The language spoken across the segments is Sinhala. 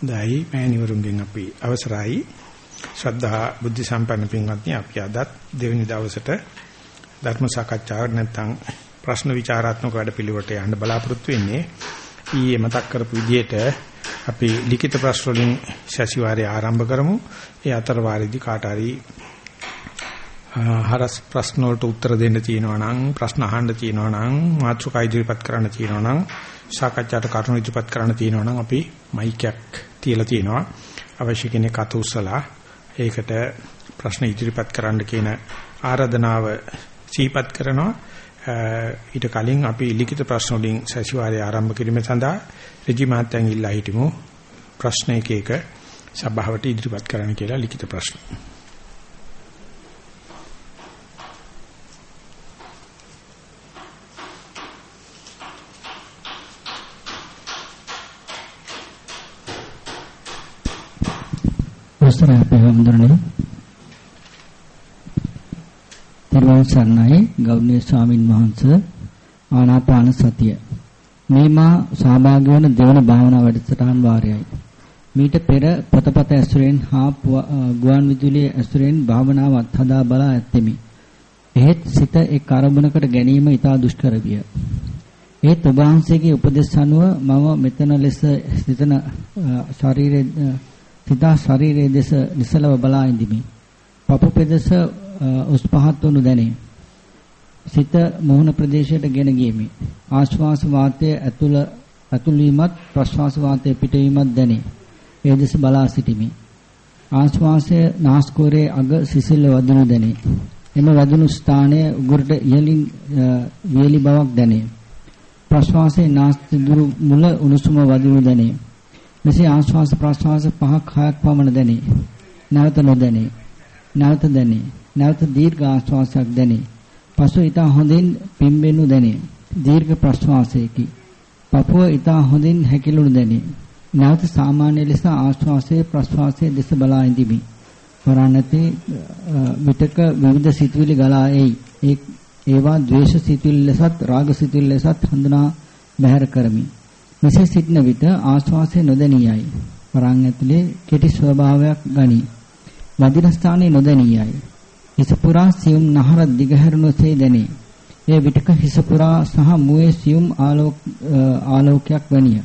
දැයි මෑණිවරුන්ගෙන් අපි අවසරයි. ශ්‍රද්ධා බුද්ධ සම්පන්න පින්වත්නි අපි අදත් දෙවෙනි දවසට ධර්ම සාකච්ඡාවක් නැත්නම් ප්‍රශ්න විචාරාත්මක වැඩපිළිවෙලට යන්න බලාපොරොත්තු වෙන්නේ. ඊයේ මතක් කරපු විදිහට අපි ලිඛිත ප්‍රශ්න වලින් සැසිවාරය ආරම්භ කරමු. ඒ අතර වාරෙදි කාට හරි හරස් ප්‍රශ්න වලට උත්තර දෙන්න තියෙනවා නම් ප්‍රශ්න අහන්න තියෙනවා නම් මාතෘකා ඉදිරිපත් කරන්න තියෙනවා නම් සාකච්ඡාට කරුණු ඉදිරිපත් කරන්න තියෙනවා නම් අපි මයික් එකක් තියලා තියෙනවා. අවශ්‍ය කෙනෙක් අත උස්සලා ඒකට ප්‍රශ්න ඉදිරිපත් කරන්න කියන ආරාධනාව සීපත් කරනවා. ඊට කලින් අපි ලිඛිත ප්‍රශ්න වලින් සැසිවාරය ආරම්භ කිරීම සඳහා රජි මාත්‍යන් ඉල්ලා හිටමු. ප්‍රශ්න එක එක සභාවට ඉදිරිපත් කරන්න කියලා ලිඛිත ප්‍රශ්න. අවසරයි අපේ හඳුරන්නේ. තිරුවන් සරණයි ගෞරවනීය ස්වාමින් වහන්සේ ආනාපාන සතිය. මේ මා සහභාගී වන දෙවන භාවනා වැඩසටහන් වාරයයි. මීට පෙර පොතපත ඇසුරෙන් හා ගුවන් විදුලිය ඇසුරෙන් භාවනාවත් හදා බලා ඇත්තෙමි. එහෙත් සිත එක් අරමුණකට ගැනීම ඉතා දුෂ්කර විය. ඒත් ඔබ වහන්සේගේ උපදෙස් අනුව මම මෙතන ලෙස සිතන ශරීරයේ සිතා ශරීරයේ දෙස නිසලව බලා ඉඳිමි. පපු පෙදෙස උස් පහත් වනු දැනේ. සිත මොහොන ප්‍රදේශයට ගෙන ගියමි. ආශ්වාස වාතයේ ඇතුළ ඇතුළු වීමත් ප්‍රශ්වාස වාතයේ පිටවීමත් දැනේ. ඒ දෙස බලා සිටිමි. ආශ්වාසය නාස්කුරේ අග සිසිල් වදිනු දැනේ. එම වදිනු ස්ථානයේ උගුරට ඉහළින් වියලි බවක් දැනේ. ප්‍රශ්වාසයේ නාස්ති දුරු මුල උණුසුම වදිනු දැනේ. මෙසේ ආශ්වාස ප්‍රශ්වාස පහක් හයක් පමණ දැනේ. නැවත නොදැනේ. නැවත දැනේ. නැවත දීර්ඝ ආශ්වාසයක් දැනේ. පසු ඊට හොඳින් පිම්බෙනු දැනේ. දීර්ඝ ප්‍රශ්වාසයකි. පපුව ඊට හොඳින් හැකිලුණු දැනේ. නැවත සාමාන්‍ය ලෙස ආශ්වාසයේ ප්‍රශ්වාසයේ දෙස බලා ඉඳිමි. වරණතේ විතක විවිධ සිතුවිලි ගලා එයි. ඒවා ද්වේෂ සිතුවිලි ලෙසත් රාග සිතුවිලි ලෙසත් හඳුනා බැහැර කරමි. මෙසේ සිටන විට ආශ්වාසය නොදැනියයි. වරන් ඇතුලේ කෙටි ස්වභාවයක් ගනී. වදින ස්ථානයේ නොදැනියයි. හිස පුරා සියුම් නහර දිගහැරුණුසේ දැනේ. ඒ විටක හිස පුරා සහ මුවේ සියුම් ආලෝකයක් වැනිය.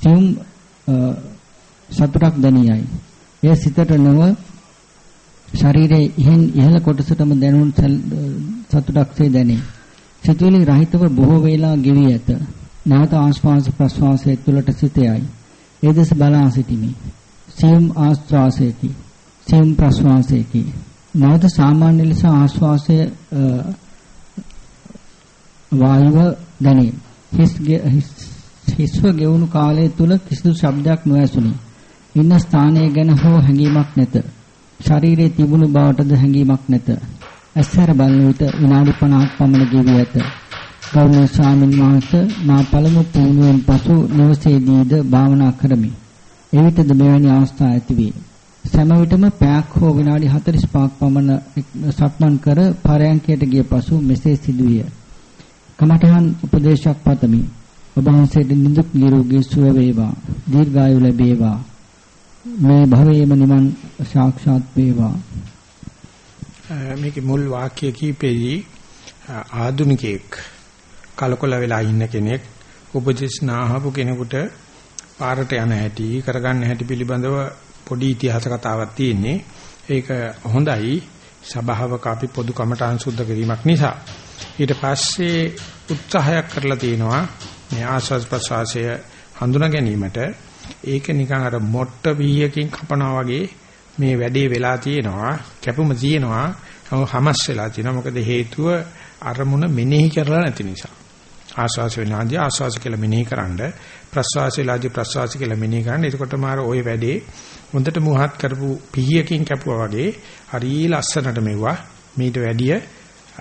සියුම් සතුටක් දැනියයි. එය සිතට නොව ශරීරයේ ඉහෙන් ඉහළ කොටසටම දැනුණු සතුටක්සේ දැනේ. සිතුවිලි රහිතව බොහෝ වේලා ගෙවි ඇත. නැවත ආශ්වාස ප්‍රශ්වාසයේ තුලට සිත යයි. ඒ දෙස බලා සිටිමි. සියුම් ආශ්වාසයේකි. සියුම් ප්‍රශ්වාසයේකි. නැවත සාමාන්‍ය ලෙස ආශ්වාසය වායුව දැනේ. හිස් හිස්ව ගෙවුණු කාලය තුල කිසිදු ශබ්දයක් නොඇසුණි. ඉන්න ස්ථානය ගැන හෝ හැඟීමක් නැත. ශරීරයේ තිබුණු බවටද හැඟීමක් නැත. ඇස්සර බලන විට විනාඩි 50ක් පමණ ගෙවී ඇත. ගෞරවනීය ස්වාමීන් වහන්සේ මා පළමු පුහුණුවෙන් පසු නිවසේදීද භාවනා කරමි. එවිටද මෙවැනි අවස්ථා ඇතිවේ. සෑම විටම පැයක් හෝ විනාඩි 45ක් පමණ සක්මන් කර පරයන්කයට ගිය පසු මෙසේ සිදුවිය. කමඨහන් උපදේශයක් පතමි. ඔබ වහන්සේට නිදුක් නිරෝගී සුව වේවා. දීර්ඝායු ලැබේවා. මේ භවයේම නිවන් සාක්ෂාත් වේවා. මේකේ මුල් වාක්‍ය කීපෙදී ආදුනිකෙක් කලකොල වෙලා ඉන්න කෙනෙක් උපදේශ නාහපු කෙනෙකුට පාරට යන හැටි කරගන්න හැටි පිළිබඳව පොඩි ඉතිහාස කතාවක් තියෙන්නේ. ඒක හොඳයි. සබාවක අපි පොදු කමටහන් සුද්ධ කිරීමක් නිසා. ඊට පස්සේ උත්සාහයක් කරලා තිනවා මේ ආස්වාද ප්‍රසවාසය හඳුනා ගැනීමට. ඒක නිකන් අර මොට්ට බීයකින් කපනවා වගේ මේ වැඩේ වෙලා තියෙනවා. කැපුම තියෙනවා. හමස් වෙලා තියෙනවා. මොකද හේතුව අරමුණ මෙනෙහි කරලා නැති නිසා. ආස්වාස වෙනාදී ආස්වාස කියලා මෙනෙහි කරන්න ප්‍රස්වාස වෙලාදී ප්‍රස්වාස කියලා මෙනෙහි කරන්න එතකොට මාර ওই වැඩේ හොඳට මුවහත් කරපු පිහියකින් කැපුවා වගේ හරි ලස්සනට මෙවුවා. මීට වැඩිය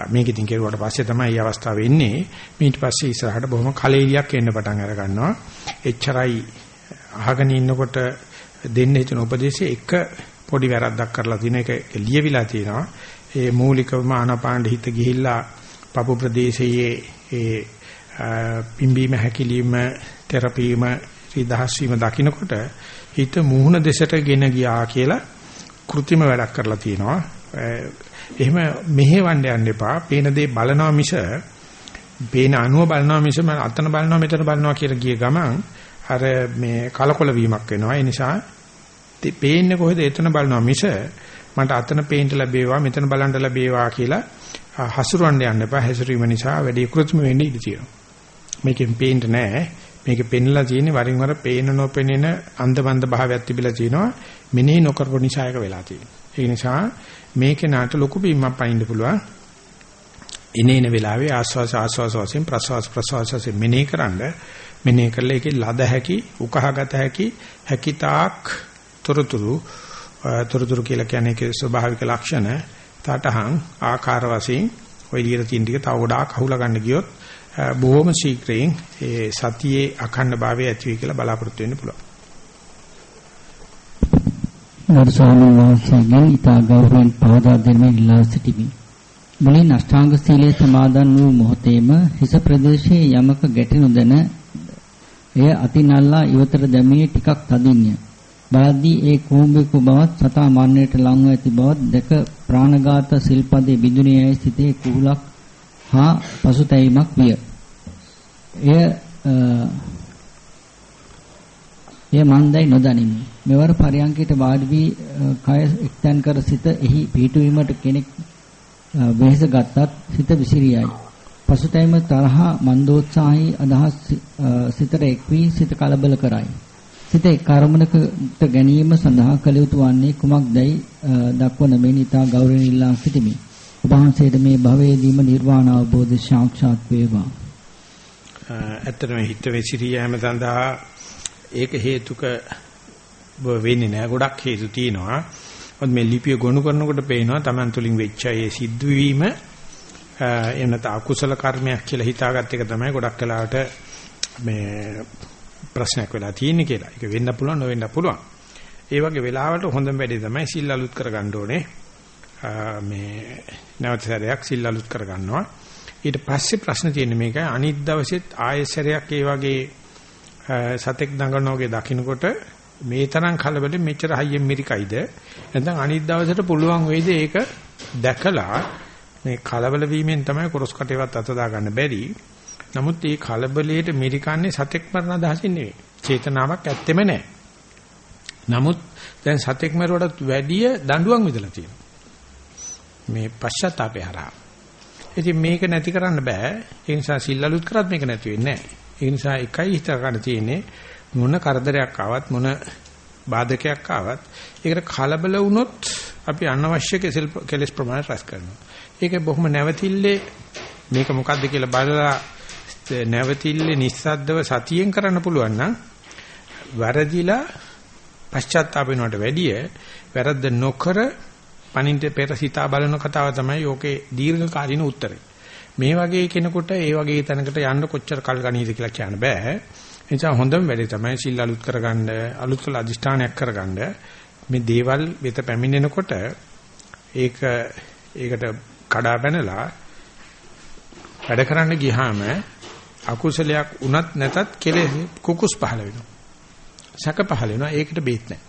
මේක ඉතින් කෙරුවට පස්සේ තමයි මේ අවස්ථාව වෙන්නේ ඊට පස්සේ ඉස්සරහට බොහොම කලෙලියක් එන්න පටන් අර ගන්නවා. එච්චරයි අහගෙන ඉන්නකොට දෙන්න හිතන උපදේශයේ එක පොඩි වැරද්දක් කරලා තියෙන එක ලියවිලා තියෙනවා. ඒ මූලිකවම ආනාපාන හිත ගිහිල්ලා පපු ප්‍රදේශයේ ඒ පිම්බීම හැකිලිම තෙරපීම රිදහස් වීම දකින්නකොට හිත මුහුණ දෙසට ගෙන ගියා කියලා કૃතිම වැඩක් කරලා තියෙනවා. එහෙම මෙහෙවන්න යන්න එපා. පේන දේ බලනවා මිස පේන අණුව බලනවා මිස මම අතන බලනවා මෙතන බලනවා කියලා ගිය ගමන් අර මේ කලකොල වීමක් වෙනවා. ඒ නිසා පේන්නේ කොහෙද එතන බලනවා මිස මට අතන පේන්න ලැබේවා මෙතන බලන්න ලැබේවා කියලා හසුරවන්න යන්න එපා. හැසිරීම නිසා වැඩි කෘත්‍රිම වෙන්න ඉඩ තියෙනවා. මේකෙන් පේන්න නැහැ. මේක පෙන්ලා තියෙන්නේ වරින් වර පේන නොපෙනෙන අන්ධබන්ධ භාවයක් තිබිලා තිනවා. මෙනෙහි නොකරපු නිසා එක වෙලා තියෙනවා. ඒ නිසා මේකේ නාට ලොකු බීමක් පයින්න පුළුවන්. ඉනේන වෙලාවේ ආස්වාස ආස්වාස වශයෙන් ප්‍රසවාස ප්‍රසවාස වශයෙන් මෙනෙහි කරන්න මෙනෙහි කරලා ඒකේ ලද හැකි උකහාගත හැකි හැකිතාක් තොරතුරු තොරතුරු කියලා කියන්නේ ඒකේ ස්වභාවික ලක්ෂණ තටහන් ආකාර වශයෙන් ඔය ඉලියට තියෙන ටික තව ගොඩාක් අහුලා ගන්න ගියොත් බොහොම ශීඝ්‍රයෙන් ඒ සතියේ අඛණ්ඩ භාවය ඇති වෙයි කියලා බලාපොරොත්තු වෙන්න පුළුවන්. ගරු ස්වාමීන් වහන්සේගෙන් ඊතා ගෞරවයෙන් පවදා දෙමින් ඉල්ලා සිටිමි. මුලින් අෂ්ටාංග සීලයේ සමාදන් වූ මොහොතේම හිස ප්‍රදේශයේ යමක ගැටෙනු දැන එය අතිනල්ලා ඉවතට දැමී ටිකක් තදින්ය. බලද්දී ඒ කුඹෙකු බවත් සතා මරණයට ලංව ඇති බවත් දැක ප්‍රාණඝාත සිල්පදේ බිඳුනේ සිටේ කුහුලක් හා පසුතැවීමක් විය. එය එය මන්දයි නොදනිමි. මෙවර පරියන්කයට වාඩි වී කය එක්තැන් කර සිත එහි පිහිටුවීමට කෙනෙක් වෙහෙස ගත්තත් සිත විසිරියයි. පසුතැවීම තරහ මන්දෝත්සාහී අදහස් සිතට එක් වී සිත කලබල කරයි. සිත එක් අරමුණකට ගැනීම සඳහා කළ යුතු වන්නේ කුමක්දයි දක්වන මෙන් ඉතා ගෞරවයෙන් ඉල්ලා සිටිමි. ඔබ වහන්සේට මේ භවයේදීම නිර්වාණ අවබෝධ සාක්ෂාත් වේවා. ඇත්තටම හිත වෙසිරිය හැම සඳහා ඒක හේතුක වෙන්නේ නැහැ. ගොඩක් හේතු තියෙනවා. මොකද මේ ලිපිය ගොනු කරනකොට පේනවා Taman තුලින් වෙච්ච ඒ සිද්ධවීම එනත අකුසල කර්මයක් කියලා හිතාගත් එක තමයි ගොඩක් කලාවට මේ ප්‍රශ්නයක් වෙලා තියෙන්නේ කියලා. ඒක වෙන්න පුළුවන් නොවෙන්න පුළුවන්. ඒ වගේ වෙලාවට හොඳම වැඩේ තමයි සිල් අලුත් කරගන්න ඕනේ. මේ නැවත සැරයක් සිල් අලුත් කරගන්නවා. ඊට පස්සේ ප්‍රශ්න තියෙන්නේ මේකයි අනිත් දවසෙත් ආයෙසරයක් ඒ වගේ සතෙක් දඟලන වගේ දකින්නකොට මේ තරම් කලබලෙ මෙච්චර හයියෙන් මිරිකයිද? නැත්නම් අනිත් දවසට පුළුවන් වෙයිද ඒක දැකලා මේ කලබල වීමෙන් තමයි කොරස් කටේවත් අත දාගන්න බැරි. නමුත් මේ කලබලයට මිරිකන්නේ සතෙක් මරණ අදහසින් නෙවෙයි. චේතනාවක් ඇත්තෙම නැහැ. නමුත් දැන් සතෙක් මරුවටත් වැඩිය දඬුවම් විදලා තියෙනවා. මේ පශ්චාත්තාපය හරහා. ඉතින් මේක නැති කරන්න බෑ ඒ නිසා සිල් අලුත් කරත් මේක නැති වෙන්නේ නැහැ ඒ නිසා එකයි හිත ගන්න තියෙන්නේ මොන කරදරයක් ආවත් මොන බාධකයක් ආවත් ඒකට කලබල වුණොත් අපි අනවශ්‍ය කෙලස් ප්‍රමාණය රැස් කරනවා. ඒක බොහොම නැවතිල්ලේ මේක මොකද්ද කියලා බලලා නැවතිල්ලේ නිස්සද්දව සතියෙන් කරන්න පුළුවන් නම් වැරදිලා පශ්චාත්තාප වෙනවට වැඩිය වැරද්ද නොකර පණින්ට පෙර සිතා බලන කතාව තමයි යෝකේ දීර්ඝ කාලින උත්තරේ. මේ වගේ කෙනෙකුට ඒ වගේ තැනකට යන්න කොච්චර කල් ගනීද කියලා කියන්න බෑ. ඒ නිසා හොඳම වැඩේ තමයි සිල් අලුත් කරගන්න, අලුත් කළ අදිෂ්ඨානයක් කරගන්න. මේ දේවල් වෙත පැමිණෙනකොට ඒක ඒකට කඩා බැනලා වැඩ කරන්න ගියාම අකුසලයක් උනත් නැතත් කෙලෙස් කුකුස් පහළ වෙනවා. සැක පහළ වෙනවා. ඒකට බේත් නැහැ.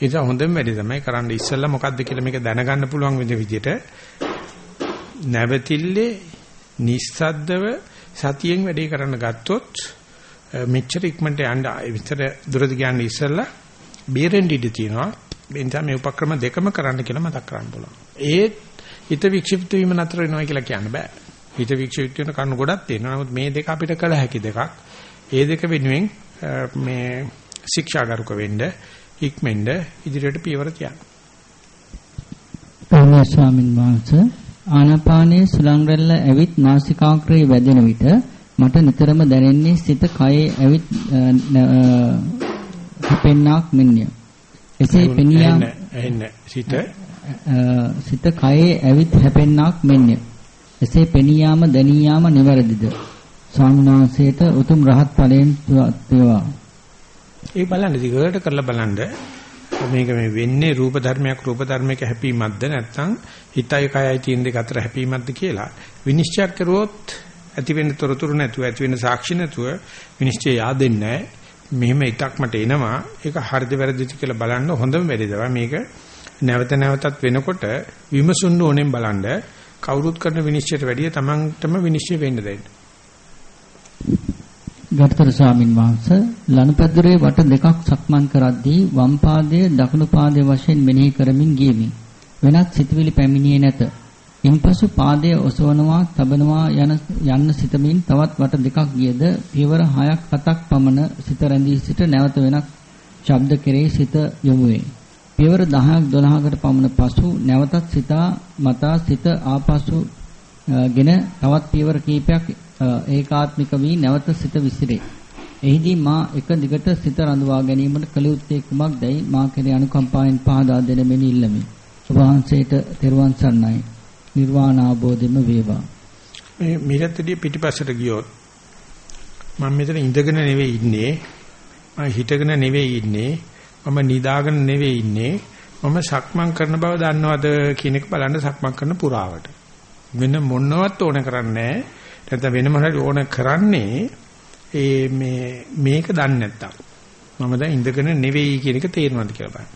ඒ නිසා හොඳම වැඩේ තමයි කරන්න ඉස්සෙල්ලා මොකද්ද කියලා මේක දැනගන්න පුළුවන් විදිහට නැවතිල්ලේ නිස්සද්දව සතියෙන් වැඩේ කරන්න ගත්තොත් මෙච්චර ඉක්මනට යන්න විතර දුරදි ගියන්න ඉස්සෙල්ලා බේරෙන්න ඉඩ තියෙනවා. ඒ නිසා මේ උපක්‍රම දෙකම කරන්න කියලා මතක් කරන්න පුළුවන්. ඒ හිත වික්ෂිප්ත වීම නතර වෙනවා කියලා කියන්න බෑ. හිත වික්ෂිප්ත වෙන කරුණු ගොඩක් තියෙනවා. නමුත් මේ දෙක අපිට කළ හැකි දෙකක්. ඒ දෙක වෙනුවෙන් මේ ශික්ෂාගරුක වෙන්න ඉක්මෙන්ද ඉදිරියට පියවර තියන්න. පරම ස්වාමින් වහන්සේ ආනාපානයේ සුලං රැල්ල ඇවිත් නාසිකාග්‍රේ වැදෙන විට මට නිතරම දැනෙන්නේ සිත කයේ ඇවිත් හැපෙන්නක් මෙන්ය. එසේ පෙනියා එන්නේ සිත සිත කයේ ඇවිත් හැපෙන්නක් මෙන්ය. එසේ පෙනියාම දැනියාම නිවැරදිද? ස්වාමීන් වහන්සේට උතුම් රහත් ඵලයෙන් වේවා. ඒ බලන්න දිගට කරලා බලන්න. මේක මේ වෙන්නේ රූප ධර්මයක් රූප ධර්මයක හැපීමක්ද නැත්නම් හිතයි කයයි තියෙන දෙක අතර හැපීමක්ද කියලා. විනිශ්චය කරුවොත් ඇති වෙන්න තොරතුරු නැතුව ඇති වෙන්න සාක්ෂි නැතුව විනිශ්චය yaadෙන්නේ මෙහෙම ඉතක් මට එනවා. ඒක හරිද වැරදිද කියලා බලන්න හොඳම වැඩේ තමයි මේක. නැවත නැවතත් වෙනකොට විමසුන්න ඕනෙන් බලන්න. කවුරුත් කරන විනිශ්චයට වැඩිය තමන්ටම විනිශ්චය වෙන්න දෙන්න. ගරුතර ස්වාමින් වහන්සේ ලනුපැදුරේ වට දෙකක් සක්මන් කරද්දී වම් පාදයේ දකුණු පාදයේ වශයෙන් මෙනෙහි කරමින් ගියමි. වෙනත් සිතුවිලි පැමිණියේ නැත. ඉන්පසු පාදයේ ඔසවනවා, තබනවා යන යන්න සිතමින් තවත් වට දෙකක් ගියද පියවර 6ක් 7ක් පමණ සිත රැඳී සිට නැවත වෙනක් ශබ්ද කෙරෙහි සිත යොමු වේ. පියවර 10ක් 12කට පමණ පසු නැවතත් සිතා මතා සිත ආපසු ගෙන තවත් පියවර කීපයක් ඒකාත්මික වී නැවත සිත විසිරේ. එහිදී මා එක දිගට සිත රඳවා ගැනීමට කළ යුත්තේ කුමක්දයි මා කෙරේ අනුකම්පාවෙන් පහදා දෙන මෙනි ඉල්ලමි. ඔබ වහන්සේට තෙරුවන් සරණයි. නිර්වාණ ආબોධෙම වේවා. මේ මිරතදී පිටිපස්සට ගියොත් මම මෙතන ඉඳගෙන නෙවෙයි ඉන්නේ. මම හිටගෙන නෙවෙයි ඉන්නේ. මම නිදාගෙන නෙවෙයි ඉන්නේ මම සක්මන් කරන බව දන්නවද කියන එක බලන්න සක්මන් කරන පුරාවට වෙන මොනවත් ඕන කරන්නේ නැත්නම් වෙන මොනවද ඕන කරන්නේ ඒ මේ මේක දන්නේ නැත්තම්. මම දැන් ඉඳගෙන නෙවෙයි කියන එක තේරෙනවද කියලා බලන්න.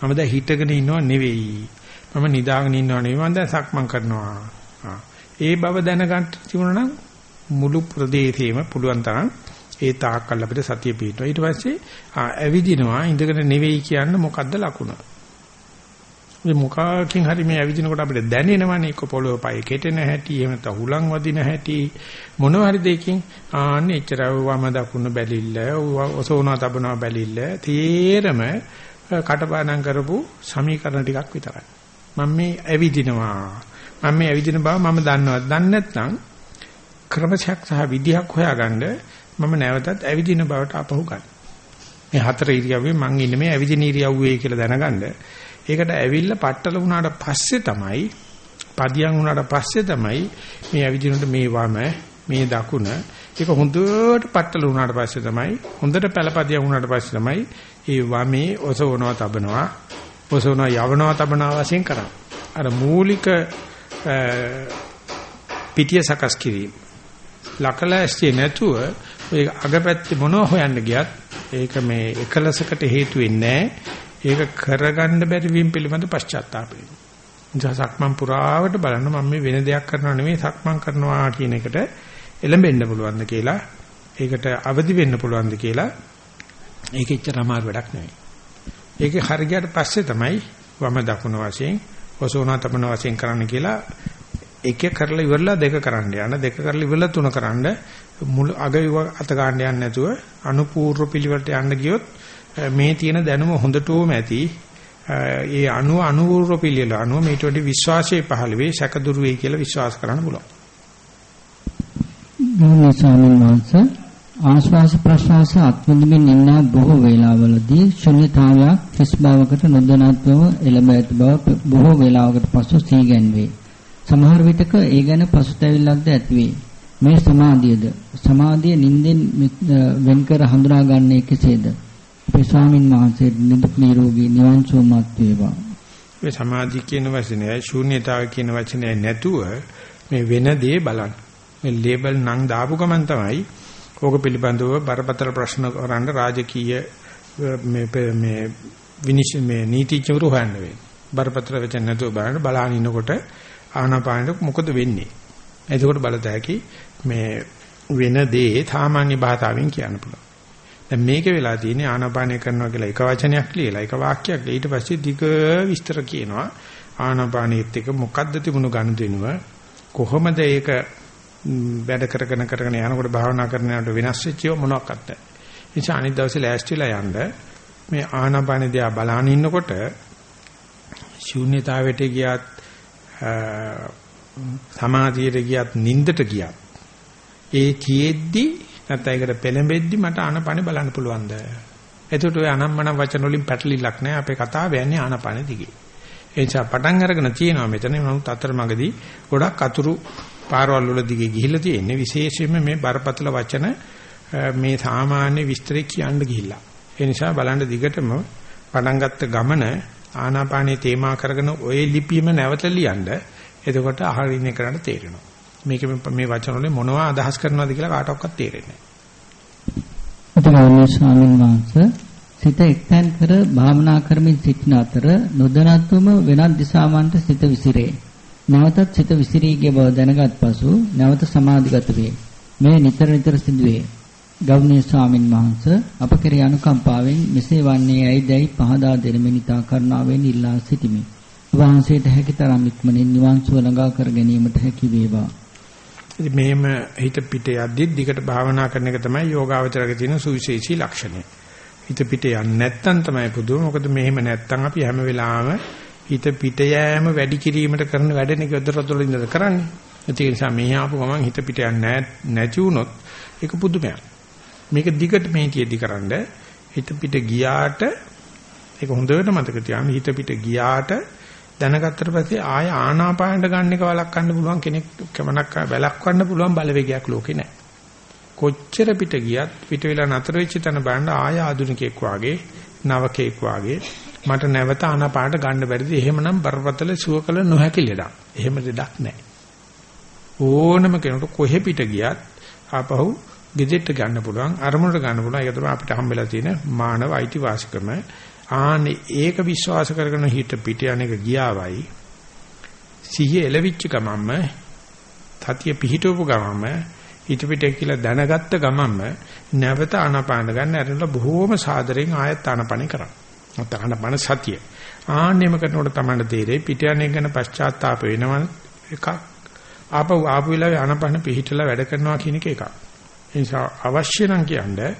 මම දැන් හිටගෙන ඉන්නව නෙවෙයි. මම නිදාගෙන ඉන්නව නෙවෙයි. මම දැන් සක්මන් කරනවා. ඒ බව දැනගන්න තිබුණා නම් මුළු ප්‍රදේශයේම පුළුවන් තරම් ඒ තාක්කල් අපිට සතිය පිටුවා. ඊට පස්සේ ඇවිදිනවා ඉඳගෙන නෙවෙයි කියන්න මොකද්ද ලකුණ? මේ මොකකින් හරි මේ ඇවිදිනකොට අපිට දැනෙනවනේ එක්ක පොළොව පය කෙටෙන හැටි, එහෙම නැත්නම් හුලං වදින හැටි මොනවා හරි දෙයකින් ආන්නේ එච්චර වම දකුණ බැලිල්ල, ඔසෝනා තබනවා බැලිල්ල තේරම කටපාඩම් කරපු සමීකරණ ටිකක් විතරයි. මම මේ ඇවිදිනවා. මම මේ ඇවිදින බව මම දන්නවා. දන්නේ නැත්නම් ක්‍රමශක් සහ විදිහක් හොයාගන්න මම නැවතත් ඇවිදින බවට අපහු ගන්න. මේ හතර ඉරියව්වේ මං ඉන්නේ මේ ඇවිදින ඉරියව්වේ කියලා දැනගන්න. ඒකට ඇවිල්ලා පట్టල වුණාට පස්සේ තමයි පදියම් වුණාට පස්සේ තමයි මේ ඇවිදිනකොට මේ වම මේ දකුණ ඒක හොඳට පట్టල වුණාට පස්සේ තමයි හොඳට පළපදියම් වුණාට පස්සේ තමයි මේ වමේ ඔසවනවා තබනවා ඔසවනවා යවනවා තබනවා වශයෙන් කරන්නේ. අර මූලික පිටිය සකස් කිරීම. ලකලැස්ති නැතුව ඒ අගපැත්තේ මොනව හොයන්න ගියත් ඒක මේ එකලසකට හේතු වෙන්නේ නැහැ ඒක කරගන්න බැරි වීම පිළිබඳ පශ්චාත්තාපය. නිසා සක්මන් පුරාවට බලන්න මම මේ වෙන දෙයක් කරනව නෙමෙයි සක්මන් කරනවා කියන එකට එළඹෙන්න පුළුවන්ද කියලා ඒකට අවදි වෙන්න පුළුවන්ද කියලා ඒක එච්චර අමාරු වැඩක් නෙවෙයි. ඒකේ හරියට පස්සේ තමයි වම දකුණ වශයෙන් ඔසෝනා තපන වශයෙන් කරන්න කියලා එක කරලා ඉවරලා දෙක කරන්න යන දෙක කරලා ඉවරලා තුන කරන්න මුල අග අත ගන්න යන්නේ නැතුව අනුපූර්ව පිළිවෙලට යන්න ගියොත් මේ තියෙන දැනුම හොඳටම ඇති ඒ අණු අනුපූර්ව පිළිවෙල අනුව මේට වඩා විශ්වාසයේ පහළ වේ සැක දුරු වෙයි කියලා විශ්වාස කරන්න පුළුවන්. ගෞරවනීය ස්වාමීන් වහන්සේ ආශ්වාස ප්‍රශ්වාස අත්විඳින්මින් ඉන්න බොහෝ වේලාවලදී ශුන්‍යතාවයක් හිස් බවකට නොදැනත්වම එළඹ ඇති බව බොහෝ වේලාවකට පසු සීගැන්වේ. සමහර විටක ඒ ගැන පසුතැවිල්ලක්ද ඇතිවේ. මේ සමාධියද සමාධිය නින්දෙන් වෙන් කර හඳුනාගන්නේ කෙසේද? අපේ ස්වාමින් වහන්සේ නිදුක් නිරෝගී නිවන් සුවපත් වේවා. මේ සමාධිය කියන වචනේ ශූන්‍යතාව කියන වචනේ නැතුව මේ වෙන දේ බලන්න. මේ ලේබල් නම් දාපු ගමන් තමයි ඕක පිළිබඳව බරපතල ප්‍රශ්න කරන්න රාජකීය මේ මේ විනිශ්චය මේ නීතිඥවරු හොයන්න වෙන්නේ. බරපතල වචන නැතුව බලන්න බලාගෙන ඉනකොට ආනාපානෙට මොකද වෙන්නේ? එතකොට බලත හැකි මේ වෙන දේ සාමාන්‍ය භාෂාවෙන් කියන්න පුළුවන්. දැන් මේක වෙලා තියෙන්නේ ආනාපානය කරනවා කියලා එක වචනයක් ලියලා එක වාක්‍යයක් ඊට පස්සේ දිග විස්තර කියනවා. ආනාපානෙත් එක මොකද්ද තිබුණු ගනුදෙනුව කොහොමද ඒක වැඩ කරගෙන කරගෙන යනකොට භාවනා කරන යනකොට වෙනස් වෙච්ච ඒවා මොනවාක්වත් නැහැ. නිසා අනිත් දවසේ ලෑස්තිලා යන්න මේ ආනාපාන දිහා බලන ඉන්නකොට ශූන්‍යතාවයට ගියත් සමාධියට ගියත් නින්දට ගියත් ඒ කියෙද්දි නැත්නම් ඒකට පෙළඹෙද්දි මට ආනපන බලන්න පුළුවන්ද? එතකොට ඔය අනම්මන වචන වලින් පැටලිලක් නැහැ. අපේ කතාව යන්නේ ආනපන දිගේ. ඒ නිසා පටන් අරගෙන තියෙනවා මෙතන නමුත් අතරමඟදී ගොඩක් අතුරු පාරවල් වල දිගේ ගිහිල්ලා තියෙන්නේ විශේෂයෙන්ම මේ බරපතල වචන මේ සාමාන්‍ය විස්තරේ කියන්න ගිහිල්ලා. ඒ නිසා බලන්න දිගටම පටන් ගත්ත ගමන ආනාපානේ තේමා කරගෙන ওই ලිපියම නැවත ලියන්න එතකොට අහගෙන ඉන්න කරන්න තේරෙනවා මේක මේ වචන වලින් මොනවා අදහස් කරනවද කියලා කාටවත් තේරෙන්නේ අතිගෞරවනීය ස්වාමීන් වහන්සේ සිත එක්තැන් කර භාවනා කරමින් සිටින අතර නොදැනත්වම වෙනත් දිශාවන්ට සිත විසිරේ. නැවතත් සිත විසිරී ගිය බව දැනගත් පසු නැවත සමාධිගත වේ. මේ නිතර නිතර සිදුවේ. ගෞරවනීය ස්වාමින් වහන්සේ අප කෙරේ අනුකම්පාවෙන් මෙසේ වන්නේ ඇයිදයි පහදා දෙනමින් ඉතා කරුණාවෙන් ඉල්ලා සිටිමි. වහන්සේට හැකිතරම් ඉක්මනින් නිවන් සුව ළඟා කර ගැනීමට හැකි වේවා. ඉතින් මෙහෙම හිත පිට යද්දි දිගට භාවනා කරන එක තමයි යෝගාවචරයේ තියෙන සුවිශේෂී ලක්ෂණය. හිත පිට යන්නේ නැත්තම් තමයි පුදුම. මොකද මෙහෙම නැත්තම් අපි හැම වෙලාවෙම හිත පිට යෑම වැඩි කිරීමට කරන වැඩනේ gedරතොල ඉඳලා කරන්නේ. ඒ නිසා මේ ආපු ගමන් හිත පිට යන්නේ නැති වුණොත් ඒක පුදුමයක්. මේක දිගට මේ තියදි කරන්ඩ හිත පිට ගියාට ඒක හොඳට මතක තියාගන්න හිත පිට ගියාට දැනගත්තට පස්සේ ආය ආනාපානට ගන්න එක වළක්වන්න පුළුවන් කෙනෙක් කමනක් වැළක්වන්න පුළුවන් බලවේගයක් ලෝකේ නැහැ. කොච්චර පිට ගියත් පිට වෙලා නතර වෙච්ච තැන බලන්න ආය ආධුනිකෙක් වාගේ නවකෙක් වාගේ මට නැවත ආනාපානට ගන්න බැරිද? එහෙමනම් බරපතල සුව කළ නොහැකි ලෙඩක්. එහෙම ලෙඩක් නැහැ. ඕනම කෙනෙකුට කොහෙ පිට ගියත් ආපහු ගෙදෙට්ට ගන්න පුළුවන් අරමුණට ගන්න පුළුවන් ඒක තමයි අපිට හම්බෙලා තියෙන මානව අයිතිවාසිකම ආනේ ඒක විශ්වාස කරගෙන හිත පිට යන්නේක ගියාවයි සිහිය එලවිච්ච ගමම්ම තතිය පිහිටවපු ගමම්ම හිත පිට කියලා දැනගත්ත ගමම්ම නැවත ආනාපාන ගන්න ඇරෙලා බොහෝම සාදරෙන් ආයත් ආනාපාන කරා. ආනාපාන සතිය. ආන්නේම කරනකොට තමයි තේරෙයි පිට යන්නේ ගැන පශ්චාත්තාප වෙනවන එකක්. ආපහු ආපු වෙලාවේ ආනාපාන පිහිටලා වැඩ කරනවා කියන එක එකක්. ඒ නිසා අවශ්‍ය නම් කියන්නේ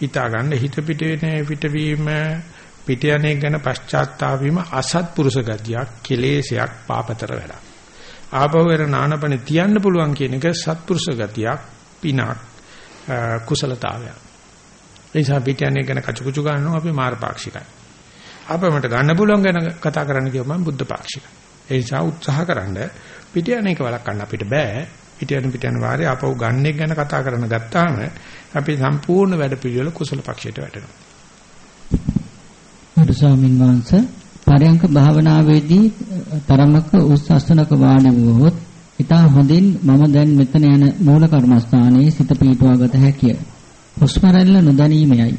හිතා ගන්න හිත පිට වෙන පිටවීම පිට යන්නේ ගැන පශ්චාත්තාප වීම අසත්පුරුෂ ගතියක් කෙලේශයක් පාපතර වැඩක්. ආපහු වෙන නානපන තියන්න පුළුවන් කියන එක සත්පුරුෂ ගතියක් පිනක් කුසලතාවයක්. ඒ නිසා පිට යන්නේ ගැන කචුකුචු ගන්නවා අපි මාර්ගපාක්ෂිකයි. අපමට ගන්න පුළුවන් ගැන කතා කරන්න කියවම බුද්ධ පාක්ෂිකයි. ඒ නිසා උත්සාහකරනද පිට යන්නේ එක වළක්වන්න අපිට බෑ. පිට යන පිට යන වාරේ ආපහු ගන්නෙක් ගැන කතා කරන ගත්තාම අපි සම්පූර්ණ වැඩ පිළිවෙල කුසල පක්ෂයට වැටෙනවා. ගරු ස්වාමින් වහන්සේ පරයන්ක භාවනාවේදී තරමක උස් අසනක වාඩි වුවහොත් ඊටා හොඳින් මම දැන් මෙතන යන මූල කර්මස්ථානයේ සිත පීඨවා ගත හැකිය. හුස්ම රැල්ල නොදැනීමයි.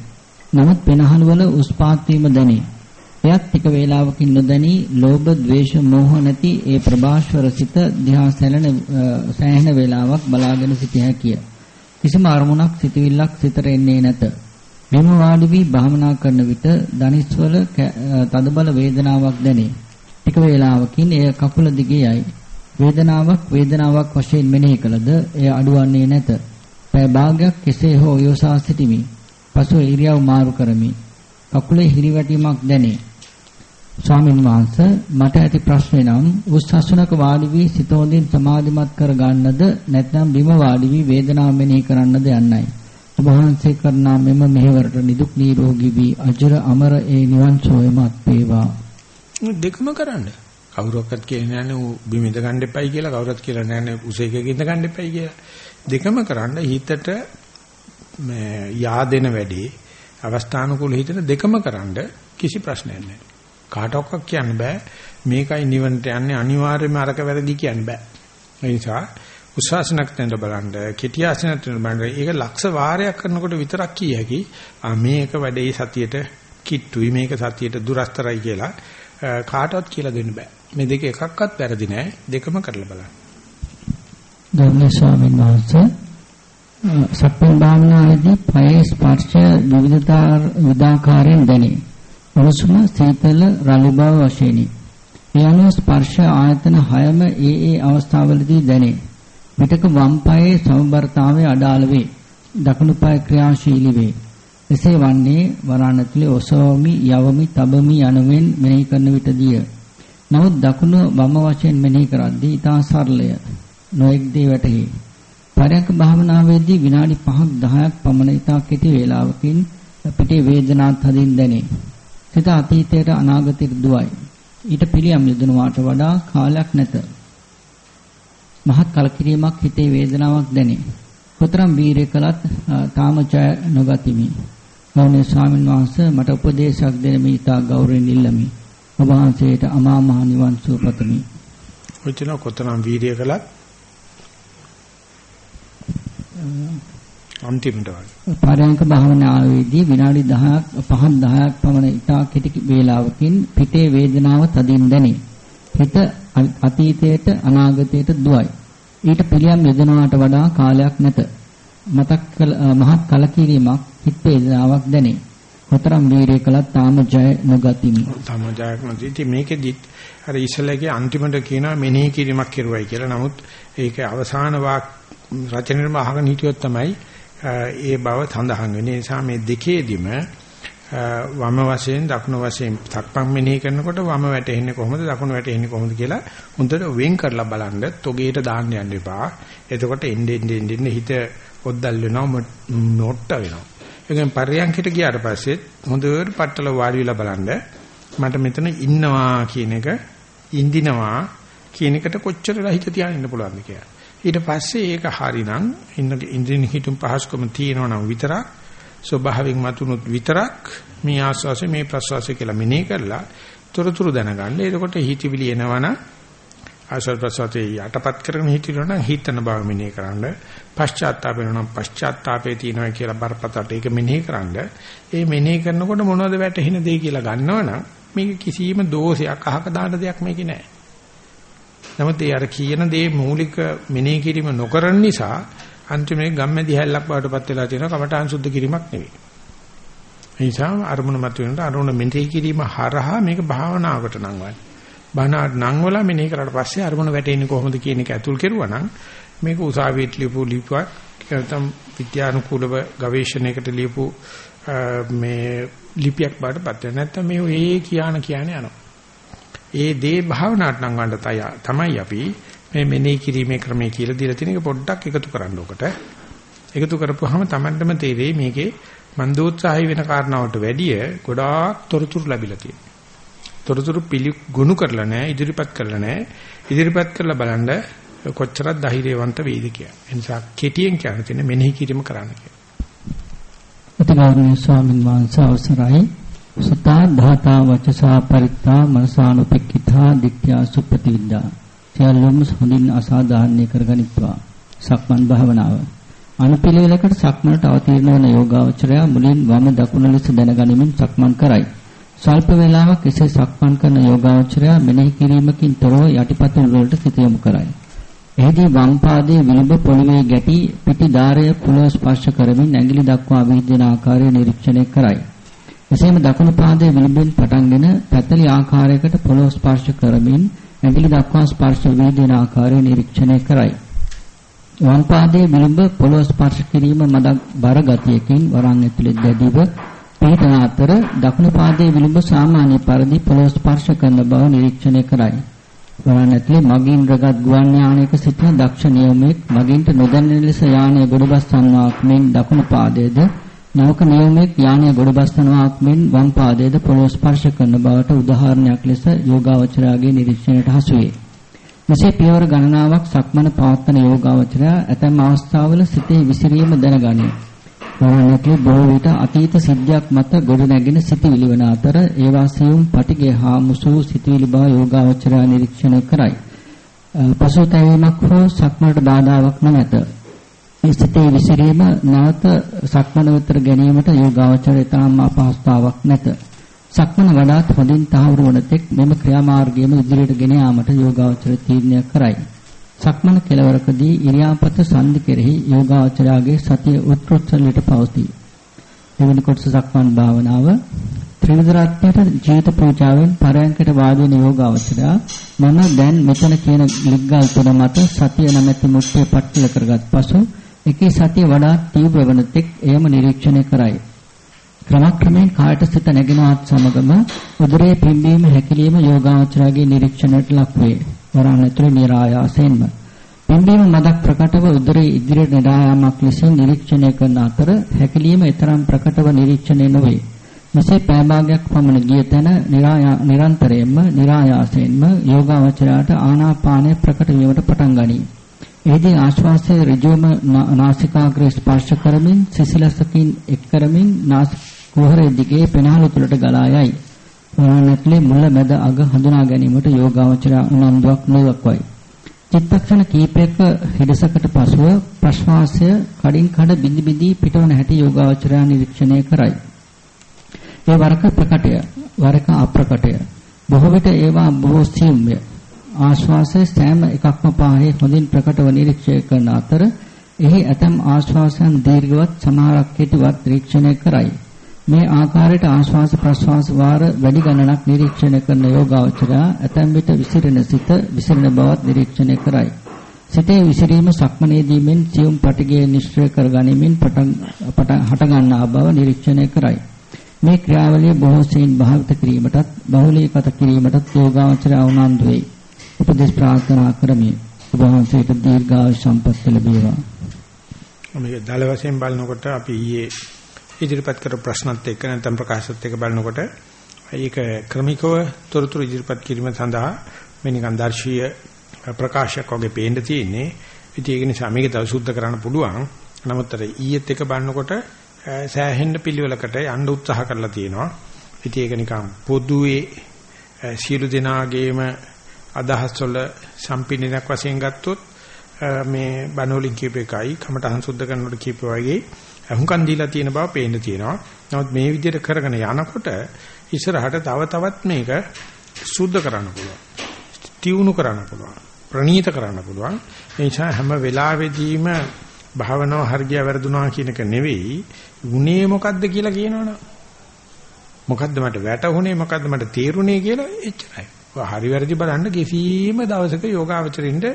නමුත් පෙනහළු වල උස් පාත් වීම දැනේ. එයත් ටික වේලාවකින් නොදැනී ලෝභ, ද්වේෂ, මෝහ නැති ඒ ප්‍රභාස්වර සිත දිහා සැලෙන සෑහෙන වේලාවක් බලාගෙන සිටිය හැකිය. කිසිම අරමුණක් සිතවිල්ලක් සිතට එන්නේ නැත. මෙම වාඩි වී භාවනා කරන විට දනිස්වල තදබල වේදනාවක් දැනේ. ටික වේලාවකින් එය කකුල දිගේ යයි. වේදනාවක් වේදනාවක් වශයෙන් මෙනෙහි කළද එය අඩුවන්නේ නැත. පැය භාගයක් කෙසේ හෝ යොසා සිටිමි. පසු ඉරියව් මාරු කරමි. කකුලේ හිරිවැටීමක් දැනේ. ස්වාමීන් වහන්සේ මට ඇති ප්‍රශ්නේ නම් උස් අසුනක වාඩි වී සිත හොඳින් සමාධිමත් කර ගන්නද නැත්නම් බිම වාඩි වී වේදනාව මෙනෙහි කරන්නද යන්නයි. ඔබ වහන්සේ කරනා මෙම මෙහෙවරට නිදුක් නිරෝගී වී අජර අමර ඒ නිවන් සෝයමත් වේවා. දෙකම කරන්න. කවුරක්වත් කියන්නේ නැහැ ඌ බිම ඉඳ ගන්න එපයි කියලා කවුරුත් කියලා නැහැ උසේකක ඉඳ ගන්න එපයි කියලා. දෙකම කරන්න හිතට මේ yaadෙන වැඩේ අවස්ථානුකූල හිතට දෙකම කරන්න කිසි ප්‍රශ්නයක් නැහැ. කාටවත් කියන්න බෑ මේකයි නිවනට යන්නේ අනිවාර්යයෙන්ම අරක වැරදි කියන්න බෑ. ඒ නිසා උසාසනක් තැන්න බලන්න, කෙටි ආසනක් තැන්න බලන්න. ඒක ලක්ෂ වාරයක් කරනකොට විතරක් කිය හැකි. ආ මේක වැඩේ සතියට කිට්ටුයි මේක සතියට දුරස්තරයි කියලා කාටවත් කියලා දෙන්න බෑ. මේ දෙක එකක්වත් වැරදි නෑ. දෙකම කරලා බලන්න. ගෞරවනීය ස්වාමීන් වහන්සේ සක්මන් භාවනාවේදී පයේ ස්පර්ශය විවිධාකාරයෙන් දැනේ. උණුසුම සීතල රළු බව වශයෙන්ි. මේ අනුව ස්පර්ශ ආයතන 6ම ඒ ඒ අවස්ථාවලදී දැනේ. පිටක වම් පායේ සමබරතාවයේ අඩාල වේ. දකුණු පාය ක්‍රියාශීලී වේ. එසේ වන්නේ වරණතුලේ ඔසවමි යවමි තබමි යනුවෙන් මෙනෙහි කරන විටදීය. නමුත් දකුණු වම වශයෙන් මෙනෙහි කරද්දී ඊටා සරලය. නොඑක් දේ වැටහි. පරයන්ක භාවනාවේදී විනාඩි 5ක් 10ක් පමණ ඊටා කෙටි වේලාවකින් පිටේ වේදනාත් හදින් දැනේ. සිත අතීතයට අනාගතයට දුවයි. ඊට පිළියම් යොදනවාට වඩා කාලයක් නැත. මහත් කලකිරීමක් හිතේ වේදනාවක් දැනේ. කොතරම් වීරය කළත් තාම ජය නොගතිමි. ගෞරවනීය ස්වාමීන් වහන්සේ මට උපදේශයක් දෙන මේ ඉතා ගෞරවයෙන් ඉල්ලමි. ඔබ වහන්සේට අමා මහ නිවන් සුව පතමි. ඔච්චර කොතරම් වීරය කළත් අන්තිමට වගේ. පරයන්ක භාවනාවේදී විනාඩි 10ක් 5ක් 10ක් පමණ ඉතා කෙටි වේලාවකින් පිටේ වේදනාව තදින් දැනේ. හිත අතීතයට අනාගතයට දුවයි. ඊට පිළියම් යොදනවාට වඩා කාලයක් නැත. මතක් කළ මහත් කලකිරීමක් හිත වේදනාවක් දැනේ. කොතරම් වීරිය කළත් තාම ජය නොගතිමි. තාම ජයක් නැති. ඉතින් මේකෙදිත් අර ඉස්සලගේ අන්තිමට කියනවා මෙනෙහි කිරීමක් කෙරුවයි කියලා. නමුත් ඒක අවසාන වාක් රචනෙම අහගෙන හිටියොත් තමයි ඒ බව සඳහන් වෙන්නේ. ඒ නිසා මේ දෙකේදිම වම වශයෙන් දකුණු වශයෙන් තක්පම් මෙනෙහි කරනකොට වම වැටෙන්නේ කොහොමද දකුණු වැටෙන්නේ කොහොමද කියලා හොඳට වෙන් කරලා බලන්න තොගේට දාන්න යන්න එපා. එතකොට එන්නේ එන්නේ හිත ඔද්දල් වෙනවා නොට්ට වෙනවා. ඒකෙන් පරියන්කිට ගියාට පස්සේ හොඳට පట్టල වාඩි වෙලා බලන්න මට මෙතන ඉන්නවා කියන එක ඉඳිනවා කියන එකට කොච්චරලා හිත තියාගෙන ඉන්න පුළුවන්ද කියලා. ඊට පස්සේ ඒක හරිනම් ඉන්න ඉන්ද්‍රිය හිතුම් පහසුකම තියෙනවා නම් විතරක් ස්වභාවයෙන් මතුනොත් විතරක් මේ ආස්වාසය මේ ප්‍රසවාසය කියලා මෙනෙහි කරලා තොරතුරු දැනගන්න. එතකොට හිතවිලි එනවනම් ආස්වාද ප්‍රසවාසයේ යටපත් කරගෙන හිටිනොනම් හිතන බව මෙනෙහි කරන්න. පශ්චාත්තාප වෙනනම් පශ්චාත්තාපේ තියෙනවා කියලා බරපතලට ඒක මෙනෙහි කරන්න. ඒ මෙනෙහි කරනකොට මොනවද වැටහෙන දේ කියලා ගන්නවනම් මේක කිසියම් දෝෂයක් අහක දාන දෙයක් මේකේ නැහැ. නමුත් ඒ අර කියන දේ මූලික මෙනෙහි කිරීම නොකරන නිසා අන්තිමේ ගම්මැදි හැල්ලක් බවටපත් වෙලා තියෙනවා කමඨාන් සුද්ධ කිරීමක් නෙවෙයි. ඒ නිසා අරමුණ මත වෙනට අරමුණ මෙනෙහි කිරීම හරහා මේක භාවනාවකට නම් වань. බණාට නම් වල මෙනෙහි කරලා පස්සේ අරමුණ වැටෙන්නේ කොහොමද කියන එක ඇතුල් කෙරුවා නම් මේක උසාවියට ලියපු ලිපියක් නැත්නම් විද්‍යානුකූලව ගවේෂණයකට ලියපු මේ ලිපියක් බාටපත් වෙන නැත්නම් මේ ඒ කියන කියන්නේ යනවා. ඒ දේ භාවනාවට නම් ගන්න තමයි අපි මේ මෙනෙහි කිරීමේ ක්‍රමය කියලා දීලා තියෙන එක පොඩ්ඩක් එකතු කරන්න ඕකට. එකතු කරපුවාම Tamandම තේරෙයි මේකේ මන්දෝත්සාහය වෙන කාරණාවට වැඩිය ගොඩාක් තොරතුරු ලැබිලා තියෙනවා. තොරතුරු පිළිගුණු කරලා නැහැ, ඉදිරිපත් කරලා නැහැ. ඉදිරිපත් කරලා බලන්න කොච්චරක් ධෛර්යවන්ත වේද කියලා. ඒ නිසා කෙටියෙන් කියන්න තියෙන මෙනෙහි කිරීම කරන්න කියලා. අතිගෞරවනීය ස්වාමීන් වහන්සේ අවසරයි. සතා ධාතා වචසා පරිත්තා මනසානුපෙක්ඛිතා දික්ඛ්‍යා සුප්පතිවිද්දා සියල්ලම හොඳින් අසාධාරණීය කරගනිත්වා. සක්මන් භාවනාව. අනුපිළිවෙලකට සක්මනට අවතීර්ණ වන යෝගාවචරය මුලින් වම දකුණ ලෙස දැනගනිමින් සක්මන් කරයි. ස්වල්ප වේලාවක් එසේ සක්මන් කරන යෝගාවචරය මෙනෙහි කිරීමකින් තොරව යටිපතුල් වලට සිත යොමු කරයි. එහිදී වම් පාදයේ විලුඹ පොළවේ ගැටි පිටි ධාරය පුලව ස්පර්ශ කරමින් ඇඟිලි දක්වා විහිදෙන ආකාරය නිරීක්ෂණය කරයි. එසේම දකුණු පාදයේ විලුඹෙන් පටන්ගෙන පැතලි ආකාරයකට පොළොව ස්පර්ශ කරමින් ඇඟිලි දක්වා ස්පර්ශ වේදෙන ආකාරය නිරීක්ෂණය කරයි. වම් පාදයේ විලුඹ පොළොව ස්පර්ශ කිරීම මදක් බර ගතියකින් වරන් ඇතුලේ දැඩිව පිටන අතර දකුණු පාදයේ විලුඹ සාමාන්‍ය පරිදි පොළොව ස්පර්ශ කරන බව නිරීක්ෂණය කරයි. වරන් ඇතුලේ මගින් රගත් ගුවන් යානයක සිටින දක්ෂ නියමෙක් මගින්ට නොදැනෙන ලෙස යානය ගොඩබස්වන්නාක් මෙන් දකුණු පාදයේද නවක නියමයක් යානය ගොඩබස්තනවාක් මෙන් වම් පාදයේද පොළොව ස්පර්ශ කරන බවට උදාහරණයක් ලෙස යෝගාවචරයාගේ නිරීක්ෂණයට හසු වේ. මෙසේ පියවර ගණනාවක් සක්මන පවත්වන යෝගාවචරයා ඇතැම් අවස්ථාවල සිතේ විසිරීම දැනගනී. වරණකේ බොහෝ විට අතීත සිද්ධියක් මත ගොඩනැගෙන සිටිවිලි වන අතර ඒවා සියුම් පටිගය හා මුසු සිටිවිලි බව යෝගාවචරයා නිරීක්ෂණය කරයි. පසුතැවීමක් හෝ සක්මනට බාධාවක් නොමැත. මේ සිතේ විසිරීම නැවත සක්මන උත්තර ගැනීමට යෝගාවචරය තාම අපහසුතාවක් නැත. සක්මන වඩාත් හොඳින් තහවුරු වන තෙක් මෙම ක්‍රියාමාර්ගයම ඉදිරියට ගෙන යාමට යෝගාවචරය තීරණය කරයි. සක්මන කෙලවරකදී ඉරියාපත සංදි කෙරෙහි යෝගාවචරයාගේ සතිය උත්කෘෂ්ඨ පවතී. දෙවැනි කොටස සක්මන් භාවනාව ත්‍රිවිධ රත්නයට ජීවිත පූජාවෙන් පරයන්කට වාදී නියෝගාවචරය මම දැන් මෙතන කියන ලිග්ගල් තුන මත සතිය නැමැති මුක්තිය පටල කරගත් පසු එකී සතිය වඩාත් තීව්‍ර වන තෙක් එයම නිරීක්ෂණය කරයි. ක්‍රමක්‍රමයෙන් කායට සිත නැගෙනවත් සමගම උදරයේ පිම්බීම හැකිලිම යෝගාචරයේ නිරීක්ෂණයට ලක් වේ. වරණ ඇතුළේ નિરાයාසයෙන්ම පිම්බීම මදක් ප්‍රකටව උදරයේ ඉදිරියට නඩායාමක් ලෙස නිරීක්ෂණය කරන අතර හැකිලිම ඊතරම් ප්‍රකටව නිරීක්ෂණය නොවේ. මෙසේ පෑභාගයක් පමණ ගිය තැන නිරන්තරයෙන්ම નિરાයාසයෙන්ම යෝගාචරයට ආනාපානය ප්‍රකට වීමට පටන් ගනී. එහිදී ආශ්වාසයේ ඍජුවම නාසිකාග්‍රය ස්පර්ශ කරමින් සිසිලසකින් එක් කරමින් නාසික කුහරයේ දිගේ පෙනහළු තුලට ගලා යයි. ප්‍රාණත්ලේ මුල මැද අග හඳුනා ගැනීමට යෝගාවචර උනන්දුවක් නොදක්වයි. චිත්තක්ෂණ කීපයක හිඩසකට පසුව ප්‍රශ්වාසය කඩින් කඩ බිඳි බිඳි පිටවන හැටි යෝගාවචරය නිරීක්ෂණය කරයි. ඒ වරක ප්‍රකටය, වරක අප්‍රකටය. බොහෝ විට ඒවා බොහෝ සියුම්ය. ආශ්වාසයේ සෑම එකක්ම පාහේ හොඳින් ප්‍රකටව නිරීක්ෂණය කරන අතර එහි ඇතම් ආශ්වාසයන් දීර්ඝවත් සමහරක් කෙටිවත් නිරීක්ෂණය කරයි. මේ ආකාරයට ආශ්වාස ප්‍රශ්වාස වාර වැඩි ගණනක් නිරීක්ෂණය කරන යෝගාවචරය ඇතැම් විට විසිරෙන සිත විසිරෙන බවත් නිරීක්ෂණය කරයි. සිතේ විසිරීම සක්මනේදීමෙන් සියුම් පටිගය නිශ්චය කර ගැනීමෙන් පටන් හට ගන්නා බව නිරීක්ෂණය කරයි. මේ ක්‍රියාවලිය බොහෝ සෙයින් භාවිත කිරීමටත් බහුලීගත කිරීමටත් යෝගාවචරය උනන්දු වෙයි. උපදේශ ප්‍රාර්ථනා කරමි. ඔබ වහන්සේට දීර්ඝායු සම්පත් ලැබේවා. මේ දල වශයෙන් බලනකොට අපි ඊයේ ඉදිරිපත් කර ප්‍රශ්නත් එක්ක නැත්නම් ප්‍රකාශත් එක්ක බලනකොට ඒක ක්‍රමිකව තොරතුරු ඉදිරිපත් කිරීම සඳහා මේ නිකන් දර්ශීය ප්‍රකාශයක් වගේ පේන්න තියෙන්නේ. ඉතින් ඒක නිසා මේක තව සුද්ධ කරන්න පුළුවන්. නමුත් අර ඊයේත් එක බලනකොට සෑහෙන්න පිළිවෙලකට යන්න උත්සාහ කරලා තියෙනවා. ඉතින් ඒක නිකන් පොදුවේ සියලු දෙනාගේම අදහස් වල සම්පින්නයක් වශයෙන් ගත්තොත් මේ බණෝලින් කියප එකයි කමටහන් සුද්ධ කරනකොට කියප වගේ අහුම්කන් දීලා තියෙන බව පේන්න තියෙනවා. නමුත් මේ විදිහට කරගෙන යනකොට ඉස්සරහට තව තවත් මේක සුද්ධ කරන්න පුළුවන්. ටියුණු කරන්න පුළුවන්. ප්‍රණීත කරන්න පුළුවන්. ඒ නිසා හැම වෙලාවෙදීම භාවනාව හරිය වැරදුනා කියන එක නෙවෙයි. උනේ මොකද්ද කියලා කියනවනේ. මොකද්ද මට වැටහුනේ මොකද්ද මට තේරුනේ කියලා එච්චරයි. හරි වැරදි බලන්න කිසිම දවසක යෝගාවචරින්ද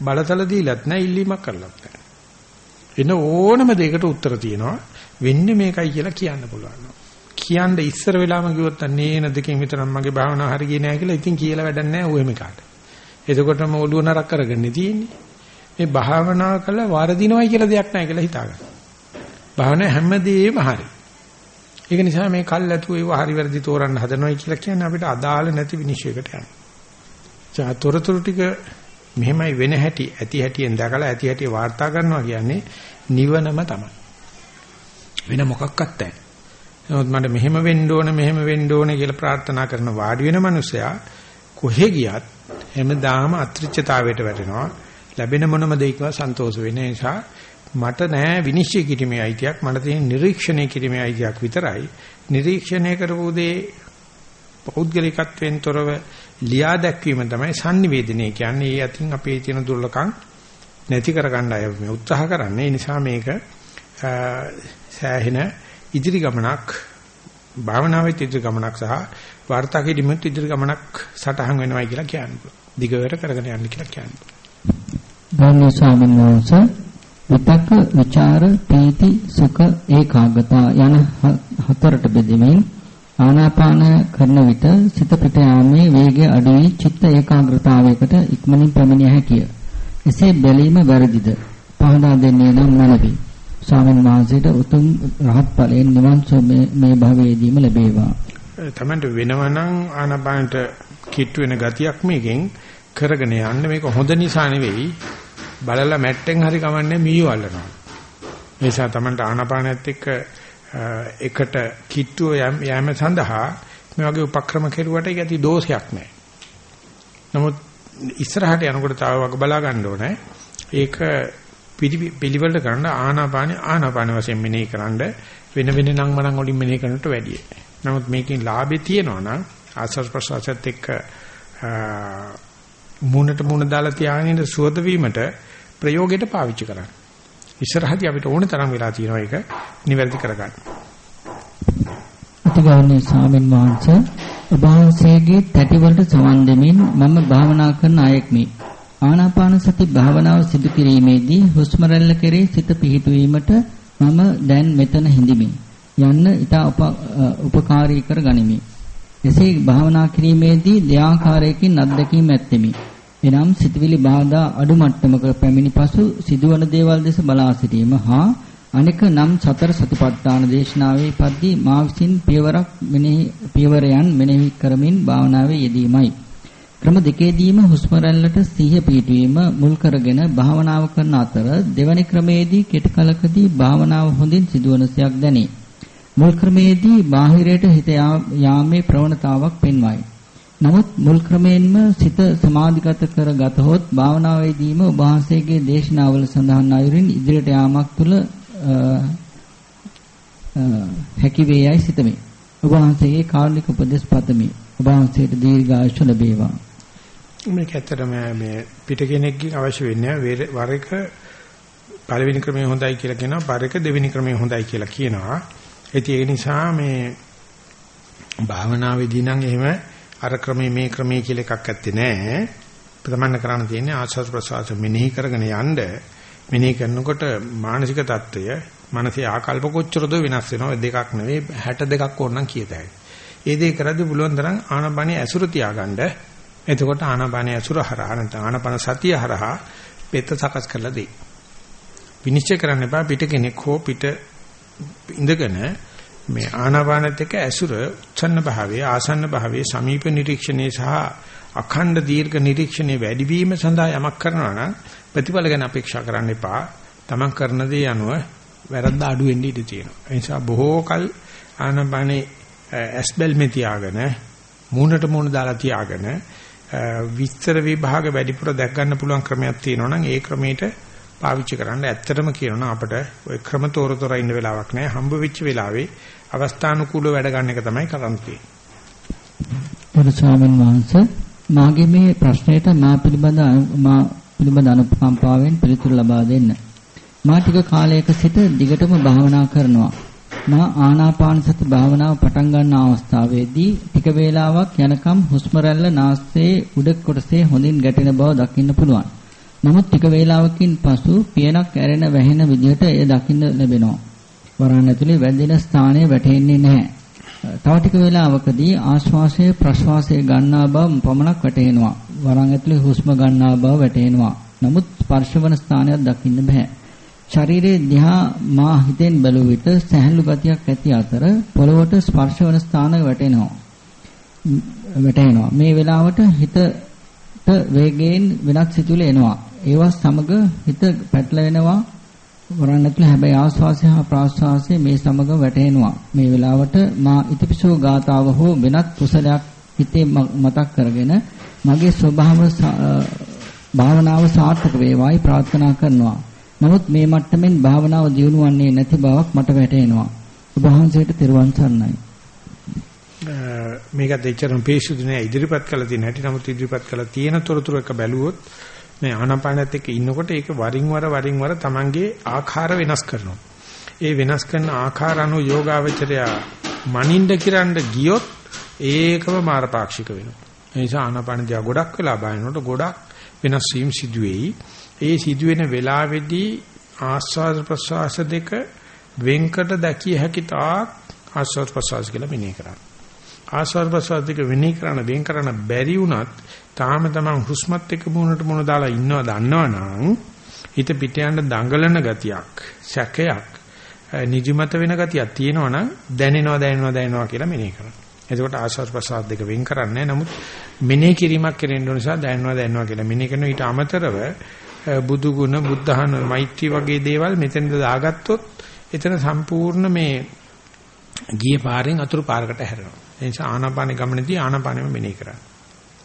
බලතල දීලත් නැහැ ඉල්ලීමක් කරලත් නැහැ. වෙන ඕනම දෙයකට උත්තර තියෙනවා. වෙන්නේ මේකයි කියලා කියන්න පුළුවන්. කියන්න ඉස්සර වෙලාම කිව්වොත් අන්නේ නදකින් විතරක් මගේ භාවනාව හරි ගියේ නැහැ කියලා ඉතින් කියලා වැඩක් නැහැ ඌ එමෙකාට. එතකොටම ඔළුව නරක් කරගන්නේ තියෙන්නේ. මේ භාවනාව කළ වරදිනවයි කියලා දෙයක් නැහැ කියලා හිතාගන්න. භාවනාව හැමදේම හරි. ඒක නිසා මේ කල් ඇතුව ඒව හරි වැරදි තෝරන්න හදනවයි කියලා කියන්නේ අපිට අදාළ නැති විනිශ්චයකට යනවා. ජාතොරතුරු ටික මෙහෙමයි වෙන හැටි ඇති හැටියෙන් දැකලා ඇති හැටි වාර්තා කරනවා කියන්නේ නිවනම තමයි. වෙන මොකක්වත් නැහැ. නමුත් මට මෙහෙම වෙන්න ඕන මෙහෙම වෙන්න ඕන කියලා ප්‍රාර්ථනා කරන වාඩි වෙන මනුස්සයා කොහෙ ගියත් හැමදාම අත්‍රිච්ඡතාවයට වැටෙනවා. ලැබෙන මොනම දෙයකම සන්තෝෂ වෙන නිසා මට නෑ විනිශ්චය කිරීමේ අයිතියක් මට තියෙන නිරීක්ෂණය කිරීමේ අයිතියක් විතරයි. නිරීක්ෂණය කරපු දේ පෞද්ගලිකත්වයෙන් තොරව ලියා දැක්වීම තමයි sannivedanaye කියන්නේ. ඒ අතින් අපේ තියෙන දුර්ලකම් නැති කරගන්න අය මේ උත්සාහ කරන්නේ. ඒ නිසා මේක සෑහෙන ඉදිරි ගමනක් භාවනාවේ ඉදිරි ගමනක් සහ වාර්තා කිරීමේ ඉදිරි ගමනක් සටහන් වෙනවයි කියලා කියන්නේ. දිගට කරගෙන යන්න කියලා කියන්නේ. ගෞරවනීය ස්වාමීන් වහන්සේ විතක්ක ਵਿਚාර පීති සුඛ ඒකාග්‍රතා යන හතරට බෙදෙමින් ආනාපාන කරන විට සිත පිට යාමේ වේගය අඩු වී චිත්ත ඒකාග්‍රතාවයකට ඉක්මනින් පැමිණිය හැකිය. එසේ බැලීම වැරදිද? පහදා දෙන්නේ නම් මැනවි. ස්වාමීන් වහන්සේට උතුම් රහත් ඵලයෙන් නිවන් සුව මේ භවයේදීම ලැබේවා. තමන්ට වෙනවනම් ආනාපානට කිට්ටු වෙන ගතියක් මේකෙන් කරගෙන යන්න මේක හොඳ නිසා නෙවෙයි බලලා මැට්ටෙන් හරි කමන්නේ මීයෝ අල්ලනවා. ඒ නිසා තමන්ට ආනාපානයත් එක්ක එකට කිට්ටුව යෑම සඳහා මේ වගේ උපක්‍රම කෙරුවට ඒක ඇති දෝෂයක් නැහැ. නමුත් ඉස්සරහට යනකොට තව වග බලා ගන්න ඕනේ. ඒක පිළිවෙලට කරන්න ආනාපාන ආනාපාන වශයෙන් මෙනෙහි කරන්න වෙන වෙන නම් මනම් වලින් මෙනෙහි කරනට වැඩිය. නමුත් මේකෙන් ලාභේ තියෙනවා නම් ආස්වාද ප්‍රසවාසයත් එක්ක මුණට මුණ දාලා තියාගෙන සුවද වීමට ප්‍රයෝගයට පාවිච්චි කරන්න. ඉස්සරහදී අපිට ඕන තරම් වෙලා තියෙනවා ඒක නිවැරදි කරගන්න. අතිගෞරවනීය ස්වාමීන් වහන්සේ ඔබ වහන්සේගේ තැටිවලට සවන් දෙමින් මම භාවනා කරන අයෙක්මි. ආනාපාන සති භාවනාව සිදු කිරීමේදී හුස්ම රැල්ල කෙරේ සිත පිහිටුවීමට මම දැන් මෙතන හිඳිමි. යන්න ඊට උපකාරී කර ගනිමි. එසේ භාවනා කිරීමේදී දෙආකාරයකින් අත්දැකීම් ඇත්තෙමි. එනම් සිතවිලි බාධා අඩු මට්ටමක පැමිණි පසු සිදුවන දේවල් දෙස බලා සිටීම හා අනික නම් සතර සතිපට්ඨාන දේශනාවේ පද්දී මා විසින් පියවරක් මෙනෙහි පියවරයන් මෙනෙහි කරමින් භාවනාවේ යෙදීමයි. ක්‍රම දෙකේදීම හුස්ම රැල්ලට සිහිය පිටවීම මුල් කරගෙන භාවනාව කරන අතර දෙවැනි ක්‍රමයේදී කෙටි කලකදී භාවනාව හොඳින් සිදුවන සයක් දැනේ. මුල් ක්‍රමයේදී බාහිරයට හිත යාමේ ප්‍රවණතාවක් පෙන්වයි. නමුත් මුල් ක්‍රමයෙන්ම සිත සමාධිගත කර ගතහොත් භාවනාවේදීම ඔබ වහන්සේගේ දේශනාවල සඳහන් අයුරින් ඉදිරියට යාමක් තුළ හැකි වේයයි සිතමි. ඔබ වහන්සේගේ කාරුණික උපදෙස් පතමි. ඔබ වහන්සේට දීර්ඝායුෂ ලැබේවා. මේක ඇත්තටම මේ පිට කෙනෙක්ගෙන් අවශ්‍ය වෙන්නේ වර එක පළවෙනි ක්‍රමය හොඳයි කියලා කියනවා පර එක දෙවෙනි ක්‍රමය හොඳයි කියලා කියනවා. ඒ නිසා මේ භාවනාවේදී නම් එහෙම අර ක්‍රමයේ මේ ක්‍රමයේ කියලා එකක් ඇත්තේ නැහැ. ප්‍රමන්න කරන්න තියෙන්නේ ආස්වාද ප්‍රසවාස මෙනෙහි කරගෙන යන්න මෙනෙහි කරනකොට මානසික தত্ত্বය මනසේ ආකල්ප කොච්චරද වෙනස් වෙනවද දෙකක් නෙවෙයි 62ක් ඕනනම් කියතයි. ඒ දේ කරද්දී පුළුවන් තරම් ආනපනිය ඇසුර තියාගන්න. එතකොට ආනපනිය ඇසුර හරහා නැත්නම් ආනපන සතිය හරහා පෙත සකස් කරලා දෙයි. විනිශ්චය කරන්න එපා පිට කෙනෙක් හෝ පිට ඉඳගෙන මේ ආනාපානත් එක්ක ඇසුර උච්ඡන්න භාවයේ ආසන්න භාවයේ සමීප නිරීක්ෂණේ සහ අඛණ්ඩ දීර්ඝ නිරීක්ෂණේ වැඩිවීම සඳහා යමක් කරනවා නම් ප්‍රතිඵල ගැන අපේක්ෂා කරන්න එපා. තමන් කරන දේ අනුව වැරද්ද අඩු වෙන්න ඉඩ තියෙනවා. ඒ නිසා බොහෝ කල ආනාපානේ ඇස්බල් මෙ තියාගෙන මූණට මූණ දාලා තියාගෙන විස්තර විභාග වැඩිපුර දැක් ගන්න පුළුවන් ක්‍රමයක් තියෙනවා නම් ඒ ක්‍රමයට පාවිච්චි කරන්න ඇත්තටම කියනවා අපිට ওই ක්‍රම තොරතොර ඉන්න වෙලාවක් නැහැ හම්බ වෙච්ච වෙලාවේ අවස්ථානුකූලව වැඩ ගන්න එක තමයි කරන්න තියෙන්නේ. ස්වාමීන් වහන්සේ මාගේ මේ ප්‍රශ්නයට මා පිළිබඳ මා පිළිබඳ අනුකම්පාවෙන් පිළිතුරු ලබා දෙන්න. මා ටික කාලයක සිට දිගටම භාවනා කරනවා. මා ආනාපාන සති භාවනාව පටන් ගන්න අවස්ථාවේදී ටික වේලාවක් යනකම් හුස්ම රැල්ල නාසයේ උඩ කොටසේ හොඳින් ගැටෙන බව දකින්න පුළුවන්. නමුත් ටික වේලාවකින් පසු පියනක් ඇරෙන වැහෙන විදිහට එය දකින්න ලැබෙනවා. වරහන් ඇතුලේ වැදෙන ස්ථානය වැටෙන්නේ නැහැ. තව ටික වේලාවකදී ආශ්වාසය ප්‍රශ්වාසය ගන්නා බව පමණක් වැටහෙනවා. වරහන් ඇතුලේ හුස්ම ගන්නා බව වැටහෙනවා. නමුත් ස්පර්ශවන ස්ථානයක් දකින්න බෑ. ශරීරයේ දිහා මා හිතෙන් බැලුව විට සැහැල්ලු ගතියක් ඇති අතර පොළවට ස්පර්ශවන ස්ථාන වැටෙනවා. වැටෙනවා. මේ වෙලාවට හිතට වේගයෙන් වෙනත් සිතුවිලි එනවා. ඒවා සමග හිත පැටලෙනවා වරන් ඇතුළේ හැබැයි ආස්වාසය හා ප්‍රාස්වාසය මේ සමග වැටෙනවා. මේ වෙලාවට මා ඉතිපිසෝ ගාතාව හෝ වෙනත් කුසලයක් හිතේ මතක් කරගෙන මගේ ස්වභාව භාවනාව සාර්ථක වේවායි ප්‍රාර්ථනා කරනවා. නමුත් මේ මට්ටමින් භාවනාව දියුණුවන්නේ නැති බවක් මට වැටහෙනවා. ඔබ වහන්සේට තෙරුවන් සරණයි. මේක දෙච්චරම පිසුදු නෑ ඉදිරිපත් කළ තියෙන හැටි නමුත් ඉදිරිපත් කළ තියෙන තොරතුරු එක බැලුවොත් මේ ආනාපානත් එක්ක ඉන්නකොට ඒක වරින් වර වරින් වර තමන්ගේ ආකාර වෙනස් කරනවා. ඒ වෙනස් කරන ආකාර අනුව යෝගාවචරය මනින්ද කිරන්න ගියොත් ඒකම මාරපාක්ෂික වෙනවා. ඒ නිසා ආනාපාන දිහා ගොඩක් වෙලා බලනකොට ගොඩක් වෙනස් වීම සිදු වෙයි. ඒ සිදුවෙන වෙලාවේදී ආස්වාද ප්‍රසවාස දෙක වෙන්කට දැකිය හැකි තාක් ආස්වාද ප්‍රසවාස කියලා මෙනෙහි කරන්න. ආස්වාද ප්‍රසවාස දෙක වෙනෙහි කරන්න වෙන් කරන්න බැරි වුණත් තාම තමන් හුස්මත් එක්ක මුණට මුණ දාලා ඉන්නවා දන්නවනම් හිත පිට යන දඟලන ගතියක් සැකයක් නිදිමත වෙන ගතියක් තියෙනවනම් දැනෙනවා දැනෙනවා දැනෙනවා කියලා මෙනෙහි කරනවා. එතකොට ආස්වාද ප්‍රසාද දෙක වෙන් කරන්නේ නමුත් මෙනෙහි කිරීමක් කරන්න ඕන නිසා දැනෙනවා දැනෙනවා කියලා මෙනෙහි කරන ඊට අමතරව බුදු ගුණ බුද්ධහන මෛත්‍රී වගේ දේවල් මෙතනද දාගත්තොත් එතන සම්පූර්ණ මේ ගිය පාරෙන් අතුරු පාරකට හැරෙනවා. ඒ නිසා ආනාපාන ගමනේදී ආනාපානෙම මෙනෙහි කරන්න.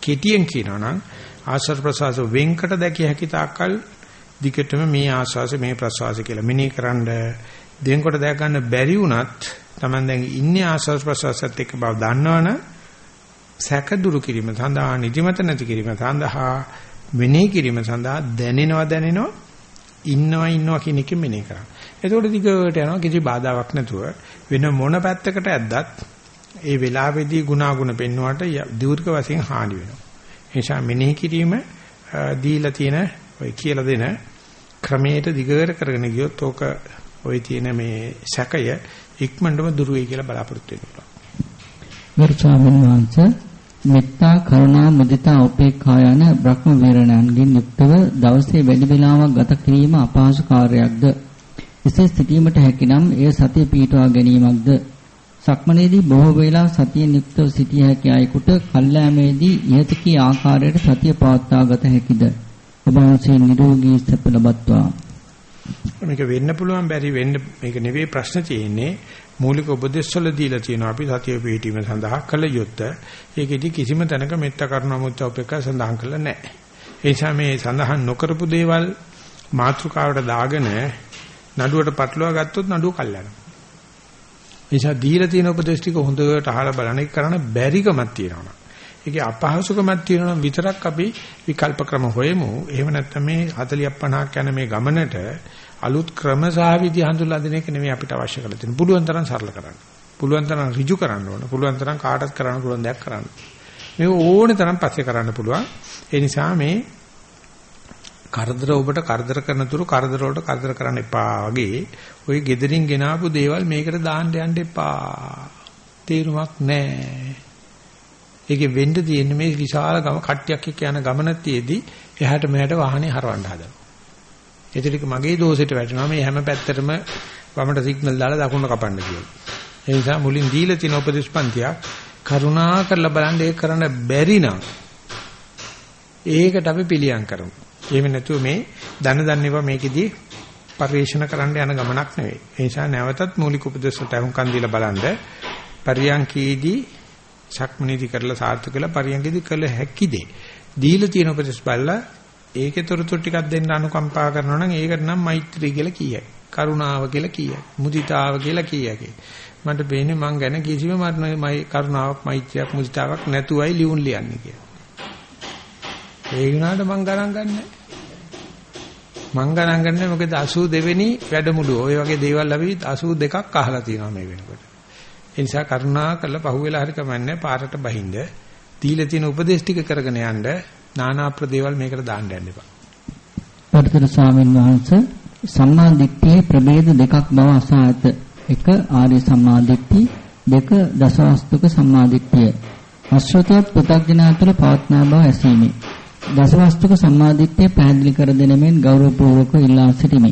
කෙටියෙන් කියනවා නම් ආශ්වාස ප්‍රශ්වාස වෙන්කට දැකිය හැකි තාක්කල් දිගටම මේ ආශ්වාස මේ ප්‍රශ්වාස කියලා මෙනෙහි කරන්ඩ දෙන්කොට දැක ගන්න බැරි වුණත් Taman දැන් ඉන්නේ ආශ්වාස ප්‍රශ්වාසත් එක්ක බව දන්නවනම් සැක දුරු කිරීම සඳහා නිදිමත නැති කිරීම සඳහා මෙනෙහි කිරීම සඳහා දැනෙනවා දැනෙනවා ඉන්නවා ඉන්නවා කියන එක මෙනෙහි කරා. එතකොට දිගට යනවා කිසි බාධාවක් නැතුව වෙන මොන පැත්තකට ඇද්දත් ඒ වෙලාවේදී ගුණාගුණ පෙන්වුවට දීර්ඝ වශයෙන් හානි වෙනවා. ඒ නිසා මෙනෙහි කිරීම දීලා තියෙන ඔය කියලා දෙන ක්‍රමයට දිගට කරගෙන ගියොත් ඕක ඔය තියෙන මේ සැකය ඉක්මනටම දුරු වෙයි කියලා බලාපොරොත්තු වෙනවා. ගරු ස්වාමීන් වහන්සේ මෙත්තා කරුණා මුදිතා උපේක්ඛා යන බ්‍රහ්ම විහරණයන්ගෙන් යුක්තව දවසේ වැඩි වේලාවක් ගත කිරීම අපහසු කාර්යයක්ද? එසේ සිටීමට හැකිනම් එය සතිය පිහිටුවා ගැනීමක්ද? සක්මනේදී බොහෝ වේලා සතියෙන් යුක්තව සිටිය හැකි අයෙකුට කල්යාමේදී ඉහත කී ආකාරයට සතිය පවත්වා ගත හැකිද? ඔබ වහන්සේ නිරෝගී සැප ලබත්වා. මේක වෙන්න පුළුවන් බැරි වෙන්න මේක නෙවෙයි ප්‍රශ්න තියෙන්නේ මූලික උපදේශවල දීලා තියෙනවා අපි සතිය පිහිටීම සඳහා කළ යුත්තේ. ඒකෙදි කිසිම තැනක මෙත්ත කරුණා මුත්‍යා උපේක්ඛා සඳහන් කළා නැහැ. ඒ නිසා මේ සඳහන් නොකරපු දේවල් මාත්‍රකාවට දාගෙන නඩුවට පටලවා ගත්තොත් නඩුව කල් යනවා. නිසා දීලා තියෙන උපදේශ ටික හොඳට අහලා බලන එක කරන්න බැරිකමක් තියෙනවා. ඒකේ අපහසුකමක් තියෙනවා විතරක් අපි විකල්ප ක්‍රම හොයමු. එහෙම නැත්නම් මේ 40ක් 50ක් යන මේ ගමනට අලුත් ක්‍රම සහ විදි හඳුල්ලා දෙන එක නෙමෙයි අපිට අවශ්‍ය කරලා තියෙන්නේ. පුළුවන් තරම් සරල කරන්න. පුළුවන් තරම් ඍජු කරන්න ඕන. පුළුවන් තරම් කාටත් කරන්න පුළුවන් දෙයක් කරන්න. මේ ඕනේ තරම් පස්සේ කරන්න පුළුවන්. ඒ නිසා මේ කරදර ඔබට කරදර කරන තුරු කරදර වලට කරදර කරන්න එපා වගේ ওই gederin ගෙනාපු දේවල් මේකට දාන්න යන්න එපා. තේරුමක් නැහැ. ඒකේ වෙන්න තියෙන්නේ මේ විශාල ගම කට්ටියක් එක්ක යන ගමනතියේදී එහාට මෙහාට වාහනේ හරවන්න හදනවා. ඒතරික මගේ දෝෂෙට වැටෙනවා මේ හැම පැත්තටම වමට සිග්නල් දාලා දකුණ කපන්න කියලා. ඒ නිසා මුලින් දීලා තියෙන උපදේශපන්තියක් කරුණා කරලා බලන්න ඒක කරන්න බැරි නම් ඒකට අපි පිළියම් කරමු. එහෙම නැතුව මේ දන දන්නේවා මේකෙදී පරිශන කරන්න යන ගමනක් නෙවෙයි. ඒ නිසා නැවතත් මූලික උපදේශ වලට අහුම්කන් දීලා බලන්න පරියන්කීදී සක්මනීති කරලා සාර්ථක වෙලා පරියන්කේදී කළ හැකි දේ. දීලා තියෙන උපදේශ බලලා ඒකේ තොරතුරු ටිකක් දෙන්න අනුකම්පා කරනවා නම් ඒකට නම් මෛත්‍රී කියලා කියයි. කරුණාව කියලා කියයි. මුදිතාව කියලා කියයි. මට පේන්නේ මං ගැන කිසිම මරණයි කරුණාවක් මෛත්‍රියක් මුදිතාවක් නැතුවයි ලියුම් ලියන්නේ කියලා. ඒ වුණාට මං ගණන් ගන්නෑ. මං ගණන් ගන්නෑ මොකද 82 වෙනි වැඩමුළුව. ඔය වගේ දේවල් අපි 82ක් අහලා තියෙනවා මේ වෙනකොට. ඒ නිසා කරුණා කරලා පහුවෙලා හරි කමන්නේ පාරට බහින්ද දීලා තියෙන උපදේශ ටික කරගෙන යන්න নানা ප්‍රදේවල් මේකට දාන්න යන්න එපා. වර්තන ස්වාමීන් වහන්සේ සම්මා දිට්ඨියේ ප්‍රභේද දෙකක් බව අසා ඇත. එක ආර්ය සම්මා දිට්ඨිය, දෙක දසවස්තුක සම්මා දිට්ඨිය. අශ්‍රතය පෘථග්ජනා තුළ පවත්නා බව ඇසීමේ. දසවස්තුක සම්මා දිට්ඨිය පැහැදිලි කර දෙන මෙන් ගෞරවපූර්වක ඉල්ලා සිටිමි.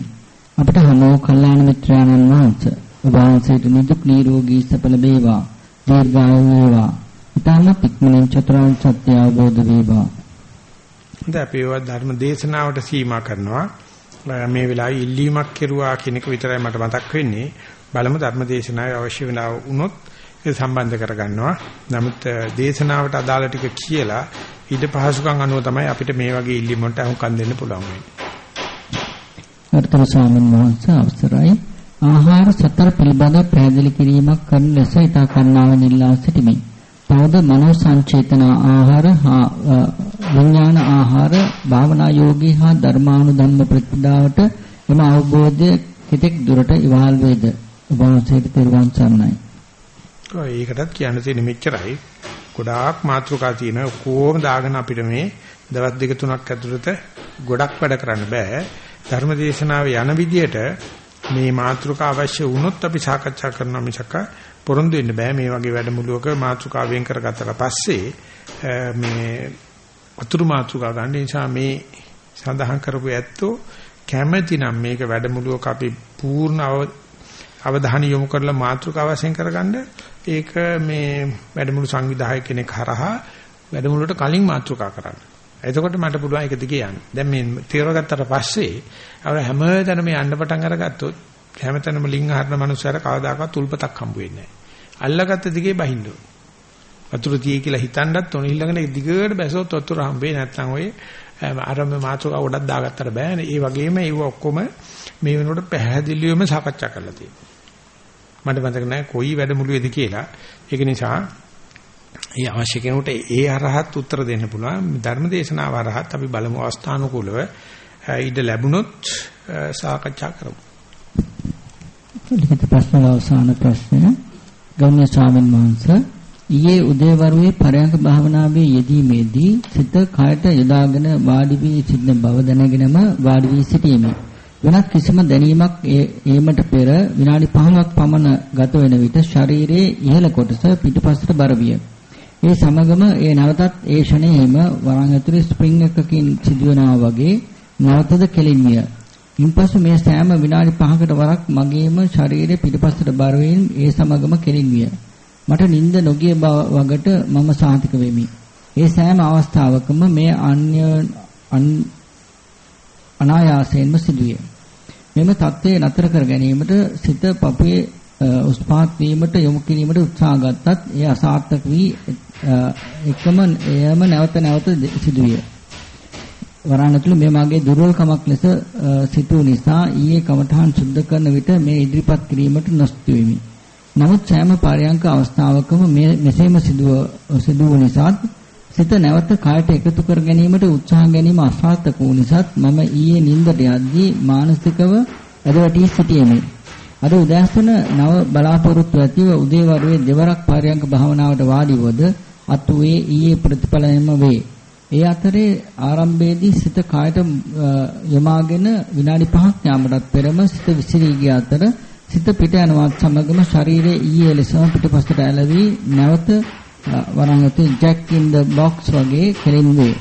අපට හැමෝ කල්යාණ මිත්‍රයන්න් වහන්සේ ඔබ වහන්සේට නිදුක් නිරෝගී සප ලැබේවා. දීර්ඝායු වේවා. ඊටම පික්මනෙන් චතුරාර්ය සත්‍ය අවබෝධ වේවා. හොඳ අපි ඒවා ධර්ම දේශනාවට සීමා කරනවා. මේ වෙලාවේ ඉල්ලීමක් කෙරුවා කියන එක විතරයි මට මතක් වෙන්නේ. බලමු ධර්ම දේශනාවේ අවශ්‍ය වෙලා වුණොත් ඒ සම්බන්ධ කරගන්නවා. නමුත් දේශනාවට අදාළ ටික කියලා ඊට පහසුකම් අනුව තමයි අපිට මේ වගේ ඉල්ලීම් වලට අහුම්කම් දෙන්න පුළුවන් වෙන්නේ. අර්ථන ස්වාමීන් වහන්සේ අවසරයි. ආහාර සතර පිළිබඳ පැහැදිලි කිරීමක් කරන ලෙස ඊට කන්නාවෙන් ඉල්ලා සිටිමි. තවද මනෝ සංචේතන ආහාර හා විඥාන ආහාර භාවනා යෝගී හා ධර්මානුධම්ම ප්‍රතිපදාවට එම අවබෝධය කෙතෙක් දුරට ඉවහල් වේද ඔබවහන්සේට පෙරවන් සරණයි. ඒකටත් කියන්න තියෙන මෙච්චරයි. ගොඩාක් මාත්‍රිකා තියෙන කොහොම දාගෙන අපිට මේ දවස් දෙක තුනක් ඇතුළත ගොඩක් වැඩ කරන්න බෑ. ධර්මදේශනාවේ යන විදියට මේ මාත්‍රිකා අවශ්‍ය වුණොත් අපි සාකච්ඡා කරනවා මිසක පොරොන්දු වෙන්න බෑ මේ වගේ වැඩමුළුවක මාතෘකාවෙන් කරගත්තට පස්සේ මේ අතුරු මාතෘකා ගන්න නිසා මේ සඳහන් කරපු ඇත්තෝ කැමැති නම් මේක වැඩමුළුවක අපි පූර්ණ අවධානය යොමු කරලා මාතෘකා වශයෙන් කරගන්න ඒක මේ වැඩමුළු සංවිධායක කෙනෙක් හරහා වැඩමුළුවට කලින් මාතෘකා කරන්න. එතකොට මට පුළුවන් ඒක දිගේ යන්න. දැන් මේ තීරගත්තට පස්සේ අර හැමතැනම යන්න පටන් අරගත්තොත් හැමතැනම ලිංග හරන මනුස්සයර කවදාකවත් උල්පතක් හම්බ වෙන්නේ නැහැ. අල්ලගත්ත දිගේ බහින්න ඕන. වතුර තියේ කියලා හිතන්නත් ඕන ඊළඟට දිගට බැසොත් වතුර හම්බෙන්නේ නැත්නම් ඔය අරම මාතෘකා ගොඩක් දාගත්තට බෑනේ. ඒ වගේම ඒව ඔක්කොම මේ වෙනකොට පැහැදිලිවම සාකච්ඡා කරලා තියෙනවා. මට මතක නැහැ කොයි වැඩමුළුවේද කියලා. ඒක නිසා ඒ අවශ්‍ය කෙනෙකුට ඒ අරහත් උත්තර දෙන්න පුළුවන්. ධර්මදේශනාව අරහත් අපි බලමු අවස්ථානුකූලව ඉඩ ලැබුණොත් සාකච්ඡා කරමු. ලිඛිත ප්‍රශ්න අවසාන ප්‍රශ්නය ගෞණ්‍ය ස්වාමීන් වහන්සේ ඊයේ උදේවරුේ පරයන්ක භාවනාවේ යෙදීමේදී සිත කයට යොදාගෙන වාඩි වී සිටින බව දැනගෙනම වාඩි වී සිටීමේ වෙනත් කිසිම දැනීමක් ඒමට පෙර විනාඩි 5ක් පමණ ගත වෙන විට ශරීරයේ ඉහළ කොටස පිටුපසට බර විය. ඒ සමගම ඒ නැවතත් ඒ ෂණයෙහිම වරන් ඇතුලේ ස්ප්‍රින්ග් එකකින් සිදුවනවා වගේ නැවතද කෙලින් විය. ඉන්පසු මේ සෑම විනාඩි 5කට වරක් මගේම ශරීරය පිටපස්සට බර ඒ සමගම කෙලින් විය. මට නිින්ද නොගිය වගට මම සාහිතික වෙමි. ඒ සෑම අවස්ථාවකම මේ අන්‍ය අනායාසයෙන්ම සිදුවේ. මෙම தත්ත්වය නතර කර ගැනීමට සිත පපුවේ උස්පාත් වීමට යොමු කිරීමට උත්සාහ ගත්තත් එය අසාර්ථක වී එකම එයම නැවත නැවත සිදුවිය. වරණ ඇතුළේ මේ මාගේ දුර්වලකමක් ලෙස සිටු නිසා ඊයේ කමඨහන් සුද්ධ කරන විට මේ ඉදිරිපත් කිරීමට නොසිතු වෙමි. නමුත් සෑම පරයන්ක අවස්ථාවකම මේ මෙසේම සිදුව සිදුව නිසාත් සිත නැවත කායට එකතු කර ගැනීමට උත්සාහ ගැනීම අසාර්ථක වූ නිසාත් මම ඊයේ නිින්දට යද්දී මානසිකව ඇදවැටි සිටියෙමි. අද උදෑසන නව බලාපොරොත්තු ඇතිව උදේවරුේ දෙවරක් පරයන්ක භාවනාවට වාඩි වොද අතුවේ ඊයේ ප්‍රතිඵලයම වේ. ඒ අතරේ ආරම්භයේදී සිත කායට යොමාගෙන විනාඩි 5ක් යාමටත් පෙරම සිත විසිරී ගිය අතර සිත පිට යනවත් සමගම ශරීරයේ ඊයේ ලෙසම පිටපසට ඇලවි නැවත වරංගතේ ජැක් ඉන් ද බොක්ස් වගේ කෙලින් වේ.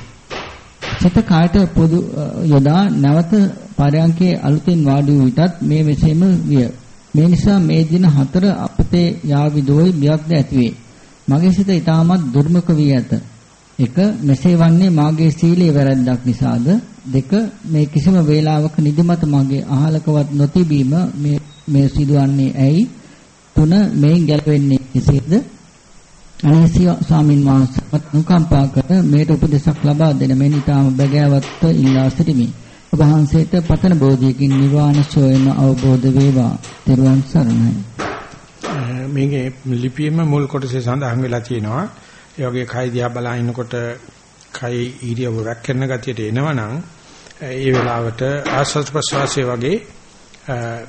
සිත කායට පොදු යොදා නැවත පරයන්කේ අලුතින් වාඩි වූ විටත් මේ මෙසේම විය. මේ නිසා මේ දින හතර අපතේ යාවිදෝයි බියක්ද ඇතිවේ. මගේ සිත ඊටමත් දුර්මුඛ වී ඇත. එක මෙසේ වන්නේ මාගේ සීලයේ වැරැද්දක් නිසාද දෙක මේ කිසිම වේලාවක නිදිමත මගේ අහලකවත් නොතිබීම මේ මේ සිදුවන්නේ ඇයි තුන මේන් ගැලවෙන්නේ කෙසේද අනේසිය ස්වාමින් වහන්සේත් නුකම්පා කර මේට උපදේශක් ලබා දෙන මෙන් ඊටම බගෑවත්ව ඉල්ලා සිටිමි. ඔබ වහන්සේට පතන බෝධියකින් නිර්වාණ සෝයන අවබෝධ වේවා. තෙරුවන් සරණයි. මේකේ ලිපියෙම මුල් කොටසේ සඳහන් වෙලා තියෙනවා. ඒ වගේ කය දිහා බලනකොට කය ඉරියව්ව රැකගෙන ගතියට එනවනම් ඒ වෙලාවට ආස්වාද ප්‍රසවාසයේ වගේ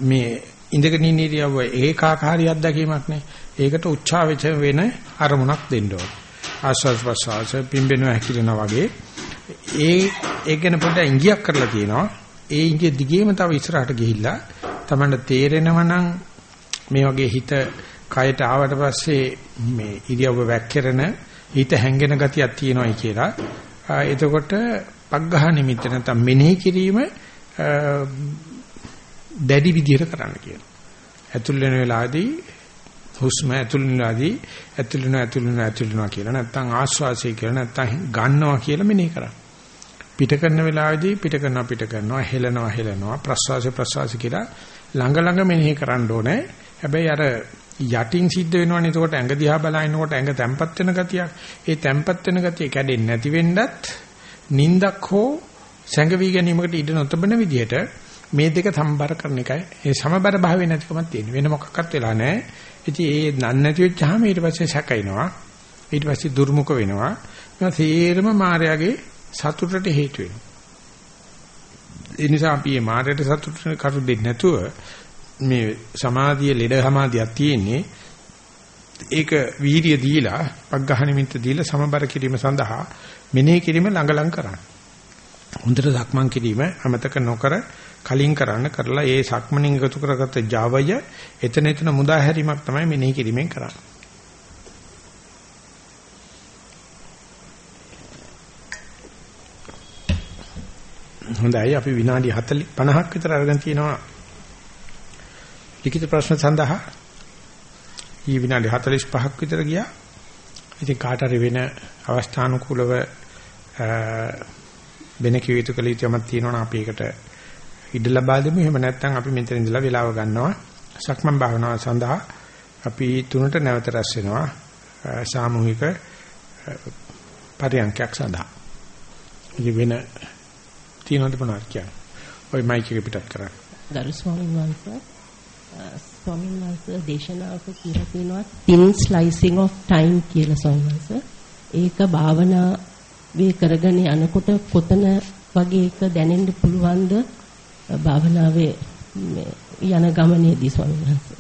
මේ ඉඳගෙන ඉන්න ඉරියව්ව ඒකාකාරී අත්දැකීමක් නේ. ඒකට උච්චාවච වෙන අරමුණක් දෙන්න ඕන. ආස්වාද ප්‍රසවාස පිම්බෙනවා හැකිලෙනවා වගේ ඒ ඒ ගැන පොඩ්ඩක් ඉඟියක් කරලා තියෙනවා. ඒ ඉඟිය දිගේම තව ඉස්සරහට ගිහිල්ලා තමන්ට තේරෙනවා නම් මේ වගේ හිත කයට ආවට පස්සේ මේ ඉරියව්ව වැක්කිරෙන හිත හැංගෙන ගතියක් තියෙනවායි කියලා. එතකොට පග්ඝහ නිමිත්ත නැත්නම් මෙනෙහි කිරීම දැඩි විදිහට කරන්න කියනවා. ඇතුල් වෙන වෙලාවේදී හුස්ම ඇතුල් වෙනවාදී ඇතුල් වෙනවා ඇතුල් වෙනවා ඇතුල් වෙනවා කියලා නැත්නම් ආශ්වාසය කියලා නැත්නම් ගන්නවා කියලා මෙනෙහි කරන්න. පිට කරන වෙලාවේදී පිට කරනවා පිට කරනවා හෙලනවා හෙලනවා ප්‍රශ්වාසය ප්‍රශ්වාසය කියලා ළඟ ළඟ මෙනෙහි කරන්න ඕනේ. හැබැයි අර යටින් සිද්ධ වෙනවනේ එතකොට ඇඟ දිහා බලනකොට ඇඟ තැම්පත් වෙන ගතියක්. ඒ තැම්පත් වෙන ගතිය කැඩෙන්නේ නැති වෙන්නත් නින්දක් හෝ සැඟවි ගැනීමකට ඉඩ නොතබන විදිහට මේ දෙක සම්බර කරන එකයි. ඒ සමබර භාවය නැතිකමක් තියෙන. වෙන මොකක්වත් වෙලා නැහැ. ඉතින් ඒ නන් නැති වෙච්චාම ඊට පස්සේ සැකයිනවා. ඊට පස්සේ දුර්මුඛ වෙනවා. මේ තේරම මායාවේ සතුටට හේතු වෙනවා. ඒ නිසා අපි මේ මායයට සතුටට කරු දෙන්නේ නැතුව මේ සමාධිය ලෙඩ සමාධියක් තියෙන්නේ ඒක වීර්ය දීලා පග්ඝහ නිමිත්ත දීලා සමබර කිරීම සඳහා මෙනෙහි කිරීම ළඟ ළඟ කරන්න. හොඳට සක්මන් කිරීම අමතක නොකර කලින් කරන්න කරලා ඒ සක්මනින් එකතු කරගත්ත Javaය එතන එතන මුදා හැරීමක් තමයි මෙනෙහි කිරීමෙන් කරන්නේ. හොඳයි අපි විනාඩි 40 50ක් විතර අරගෙන තිනවා ලිඛිත ප්‍රශ්න සඳහා ඊ විනාඩි 45ක් විතර ගියා. ඉතින් කාට හරි වෙන අවස්ථානුකූලව වෙන කිව යුතු කළ යුතුමක් තියෙනවා නම් අපි ඒකට ඉඩ ලබා දෙමු. එහෙම නැත්නම් අපි මෙතන ඉඳලා වෙලාව ගන්නවා. සක්මන් භාවනාව සඳහා අපි තුනට නැවත රැස් වෙනවා. සාමූහික පරියන්කයක් සඳහා. ඉතින් වෙන තියෙනවද මොනවද කියන්නේ? ওই මයික් එක පිටත් කරන්න. ගරු ස්වාමීන් වහන්සේ ස්වාමීන් වහන්සේ දේශනාවක කියලා තියෙනවා thin slicing of time කියලා ස්වාමීන් වහන්සේ. ඒක භාවනා වේ කරගෙන යනකොට කොතන වගේ එක දැනෙන්න පුළුවන්ද භාවනාවේ යන ගමනේදී ස්වාමීන් වහන්සේ.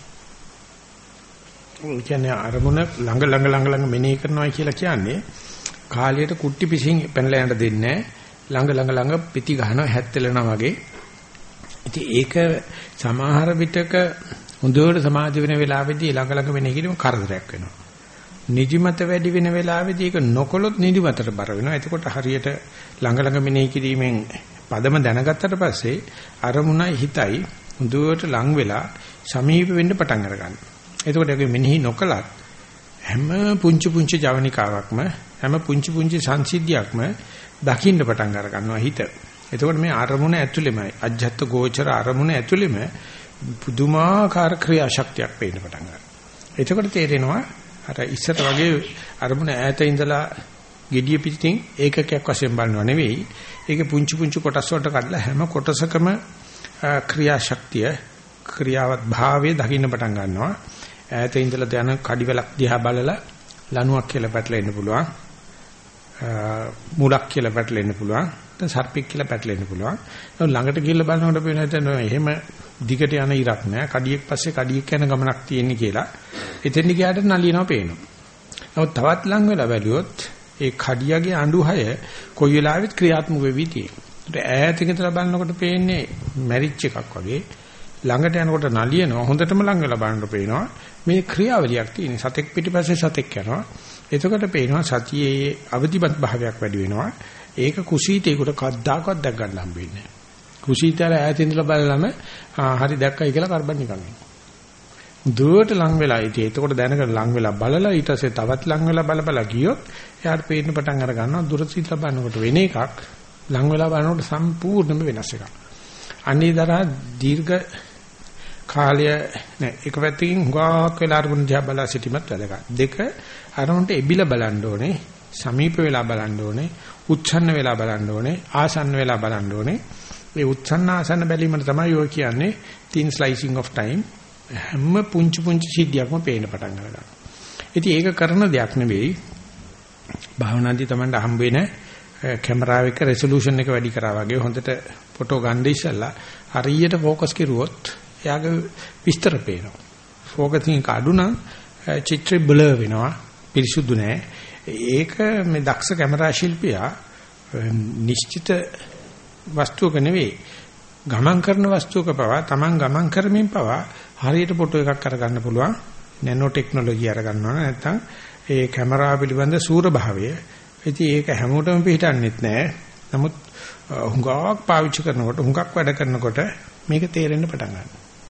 ඒ කියන්නේ අරමුණ ළඟ ළඟ ළඟ ළඟ මෙනෙහි කරනවා කියලා කියන්නේ කාලියට කුට්ටි පිසින් පැනලා යන්න දෙන්නේ ළඟ ළඟ ළඟ පිටි ගහනවා හැත්තෙලනවා වගේ ඉතින් ඒක සමහර විටක හොඳට සමාධි වෙන වෙලාවෙදී ළඟ ළඟ වෙන කිරීම කරදරයක් වෙනවා. නිදිමත වැඩි වෙන වෙලාවෙදී ඒක නොකොලොත් නිදිමතට බර වෙනවා. එතකොට හරියට ළඟ ළඟ මෙනෙහි කිරීමෙන් පදම දැනගත්තට පස්සේ අරමුණයි හිතයි හොඳට ලං වෙලා සමීප වෙන්න පටන් අරගන්නවා. එතකොට ඒක මෙනෙහි නොකලත් හැම පුංචි පුංචි ජවනිකාවක්ම හැම පුංචි පුංචි සංසිද්ධියක්ම දකින්න පටන් අර ගන්නවා හිත. එතකොට මේ අරමුණ ඇතුළෙමයි අජ්ජත් ගෝචර අරමුණ ඇතුළෙම පුදුමාකාර ක්‍රියාශක්තියක් පේන්න පටන් ගන්නවා. එතකොට තේරෙනවා අර ඉස්සර වගේ අරමුණ ඈත ඉඳලා gediya පිටින් ඒකකයක් වශයෙන් බලනවා නෙවෙයි. ඒකේ පුංචි පුංචි කොටස් වලට කඩලා හැම කොටසකම ක්‍රියාශක්තිය ක්‍රියාවත් භාවයේ දකින්න පටන් ගන්නවා. ඈත ඉඳලා යන කඩිවලක් දිහා බලලා ලණුවක් කියලා පැටලෙන්න පුළුවන්. මුලක් කියලා පැටලෙන්න පුළුවන්. සර්පෙක් කියලා පැටලෙන්න පුළුවන්. ළඟට ගිහිල්ලා බලනකොට පේන හිතන එහෙම දිගට යන ඉරක් නෑ. කඩියෙක් පස්සේ කඩියෙක් යන ගමනක් තියෙන්නේ කියලා. එතෙන් ගියාට නලියනවා පේනවා. නමුත් තවත් ලඟ වෙලා බැලුවොත් ඒ කඩියගේ අඬුහය කොයි වෙලාවෙත් ක්‍රියාත්මක වෙවි තියෙනවා. ඈතින් ඉඳලා බලනකොට පේන්නේ මැරිච් එකක් වගේ. ළඟට යනකොට නලියනවා. හොඳටම ලඟ වෙලා බලනකොට පේනවා මේ ක්‍රියාවලියක් තියෙන. සතෙක් පිටිපස්සේ සතෙක් යනවා. එතකොට පේනවා සතියේ අවදිමත් භාවයක් වැඩි වෙනවා. ඒක කුසීතේකට කද්දාකවත් දැක් ගන්න හම්බෙන්නේ නැහැ. කුසීතල ඈත ඉඳලා බලලම හරි දැක්කයි කියලා කරබන් නිකන් එනවා. දුවට ලං වෙලා ඉතින් එතකොට දැනගෙන ලං වෙලා බලලා ඊට පස්සේ තවත් ලං වෙලා බල බල ගියොත් එයාට පේන්න පටන් අර ගන්නවා දුර සිතලා බලනකොට වෙන එකක් ලං වෙලා බලනකොට සම්පූර්ණයෙන්ම වෙනස් එකක්. අනිදරා දීර්ඝ කාලය නෑ එක පැත්තකින් හුඟක් වෙලා අරමුණ දිහා බලා සිටීමත් වැදගත්. දෙක අරමුණට එබිලා බලන්න ඕනේ, සමීප වෙලා බලන්න ඕනේ, උච්ඡන්න වෙලා බලන්න ඕනේ, ආසන්න වෙලා බලන්න ඕනේ. මේ උච්ඡන්න ආසන්න බැලීමට තමයි ඔය කියන්නේ thin slicing of time. හැම පුංචි පුංචි සිද්ධියක්ම පේන්න පටන් ගන්නවා. ඉතින් ඒක කරන දෙයක් නෙවෙයි. භාවනාදී තමයි හම්බ වෙන කැමරාව එක රෙසලූෂන් එක වැඩි කරා වගේ හොඳට ෆොටෝ ගන්න ඉස්සලා හරියට ફોකස් කරුවොත් එයාගේ විස්තර පේනවා. ફોකසින් කාඩු නම් චිත්‍රය බ්ලර් වෙනවා. පිරිසුදු නෑ. ඒක මේ දක්ෂ කැමරා ශිල්පියා නිශ්චිත වස්තුවක නෙවෙයි ගමන් කරන වස්තුවක පවා Taman ගමන් කරමින් පවා හරියට ෆොටෝ එකක් අරගන්න පුළුවන්. නැනෝ ටෙක්නොලොජි අරගන්නවා නැත්නම් ඒ කැමරාව පිළිබඳ සූර භාවය ඉතින් ඒක හැමෝටම පිටින්නෙත් නෑ. නමුත් හුඟක් පාවිච්චි කරනකොට හුඟක් වැඩ කරනකොට මේක තේරෙන්න පටන් ගන්නවා.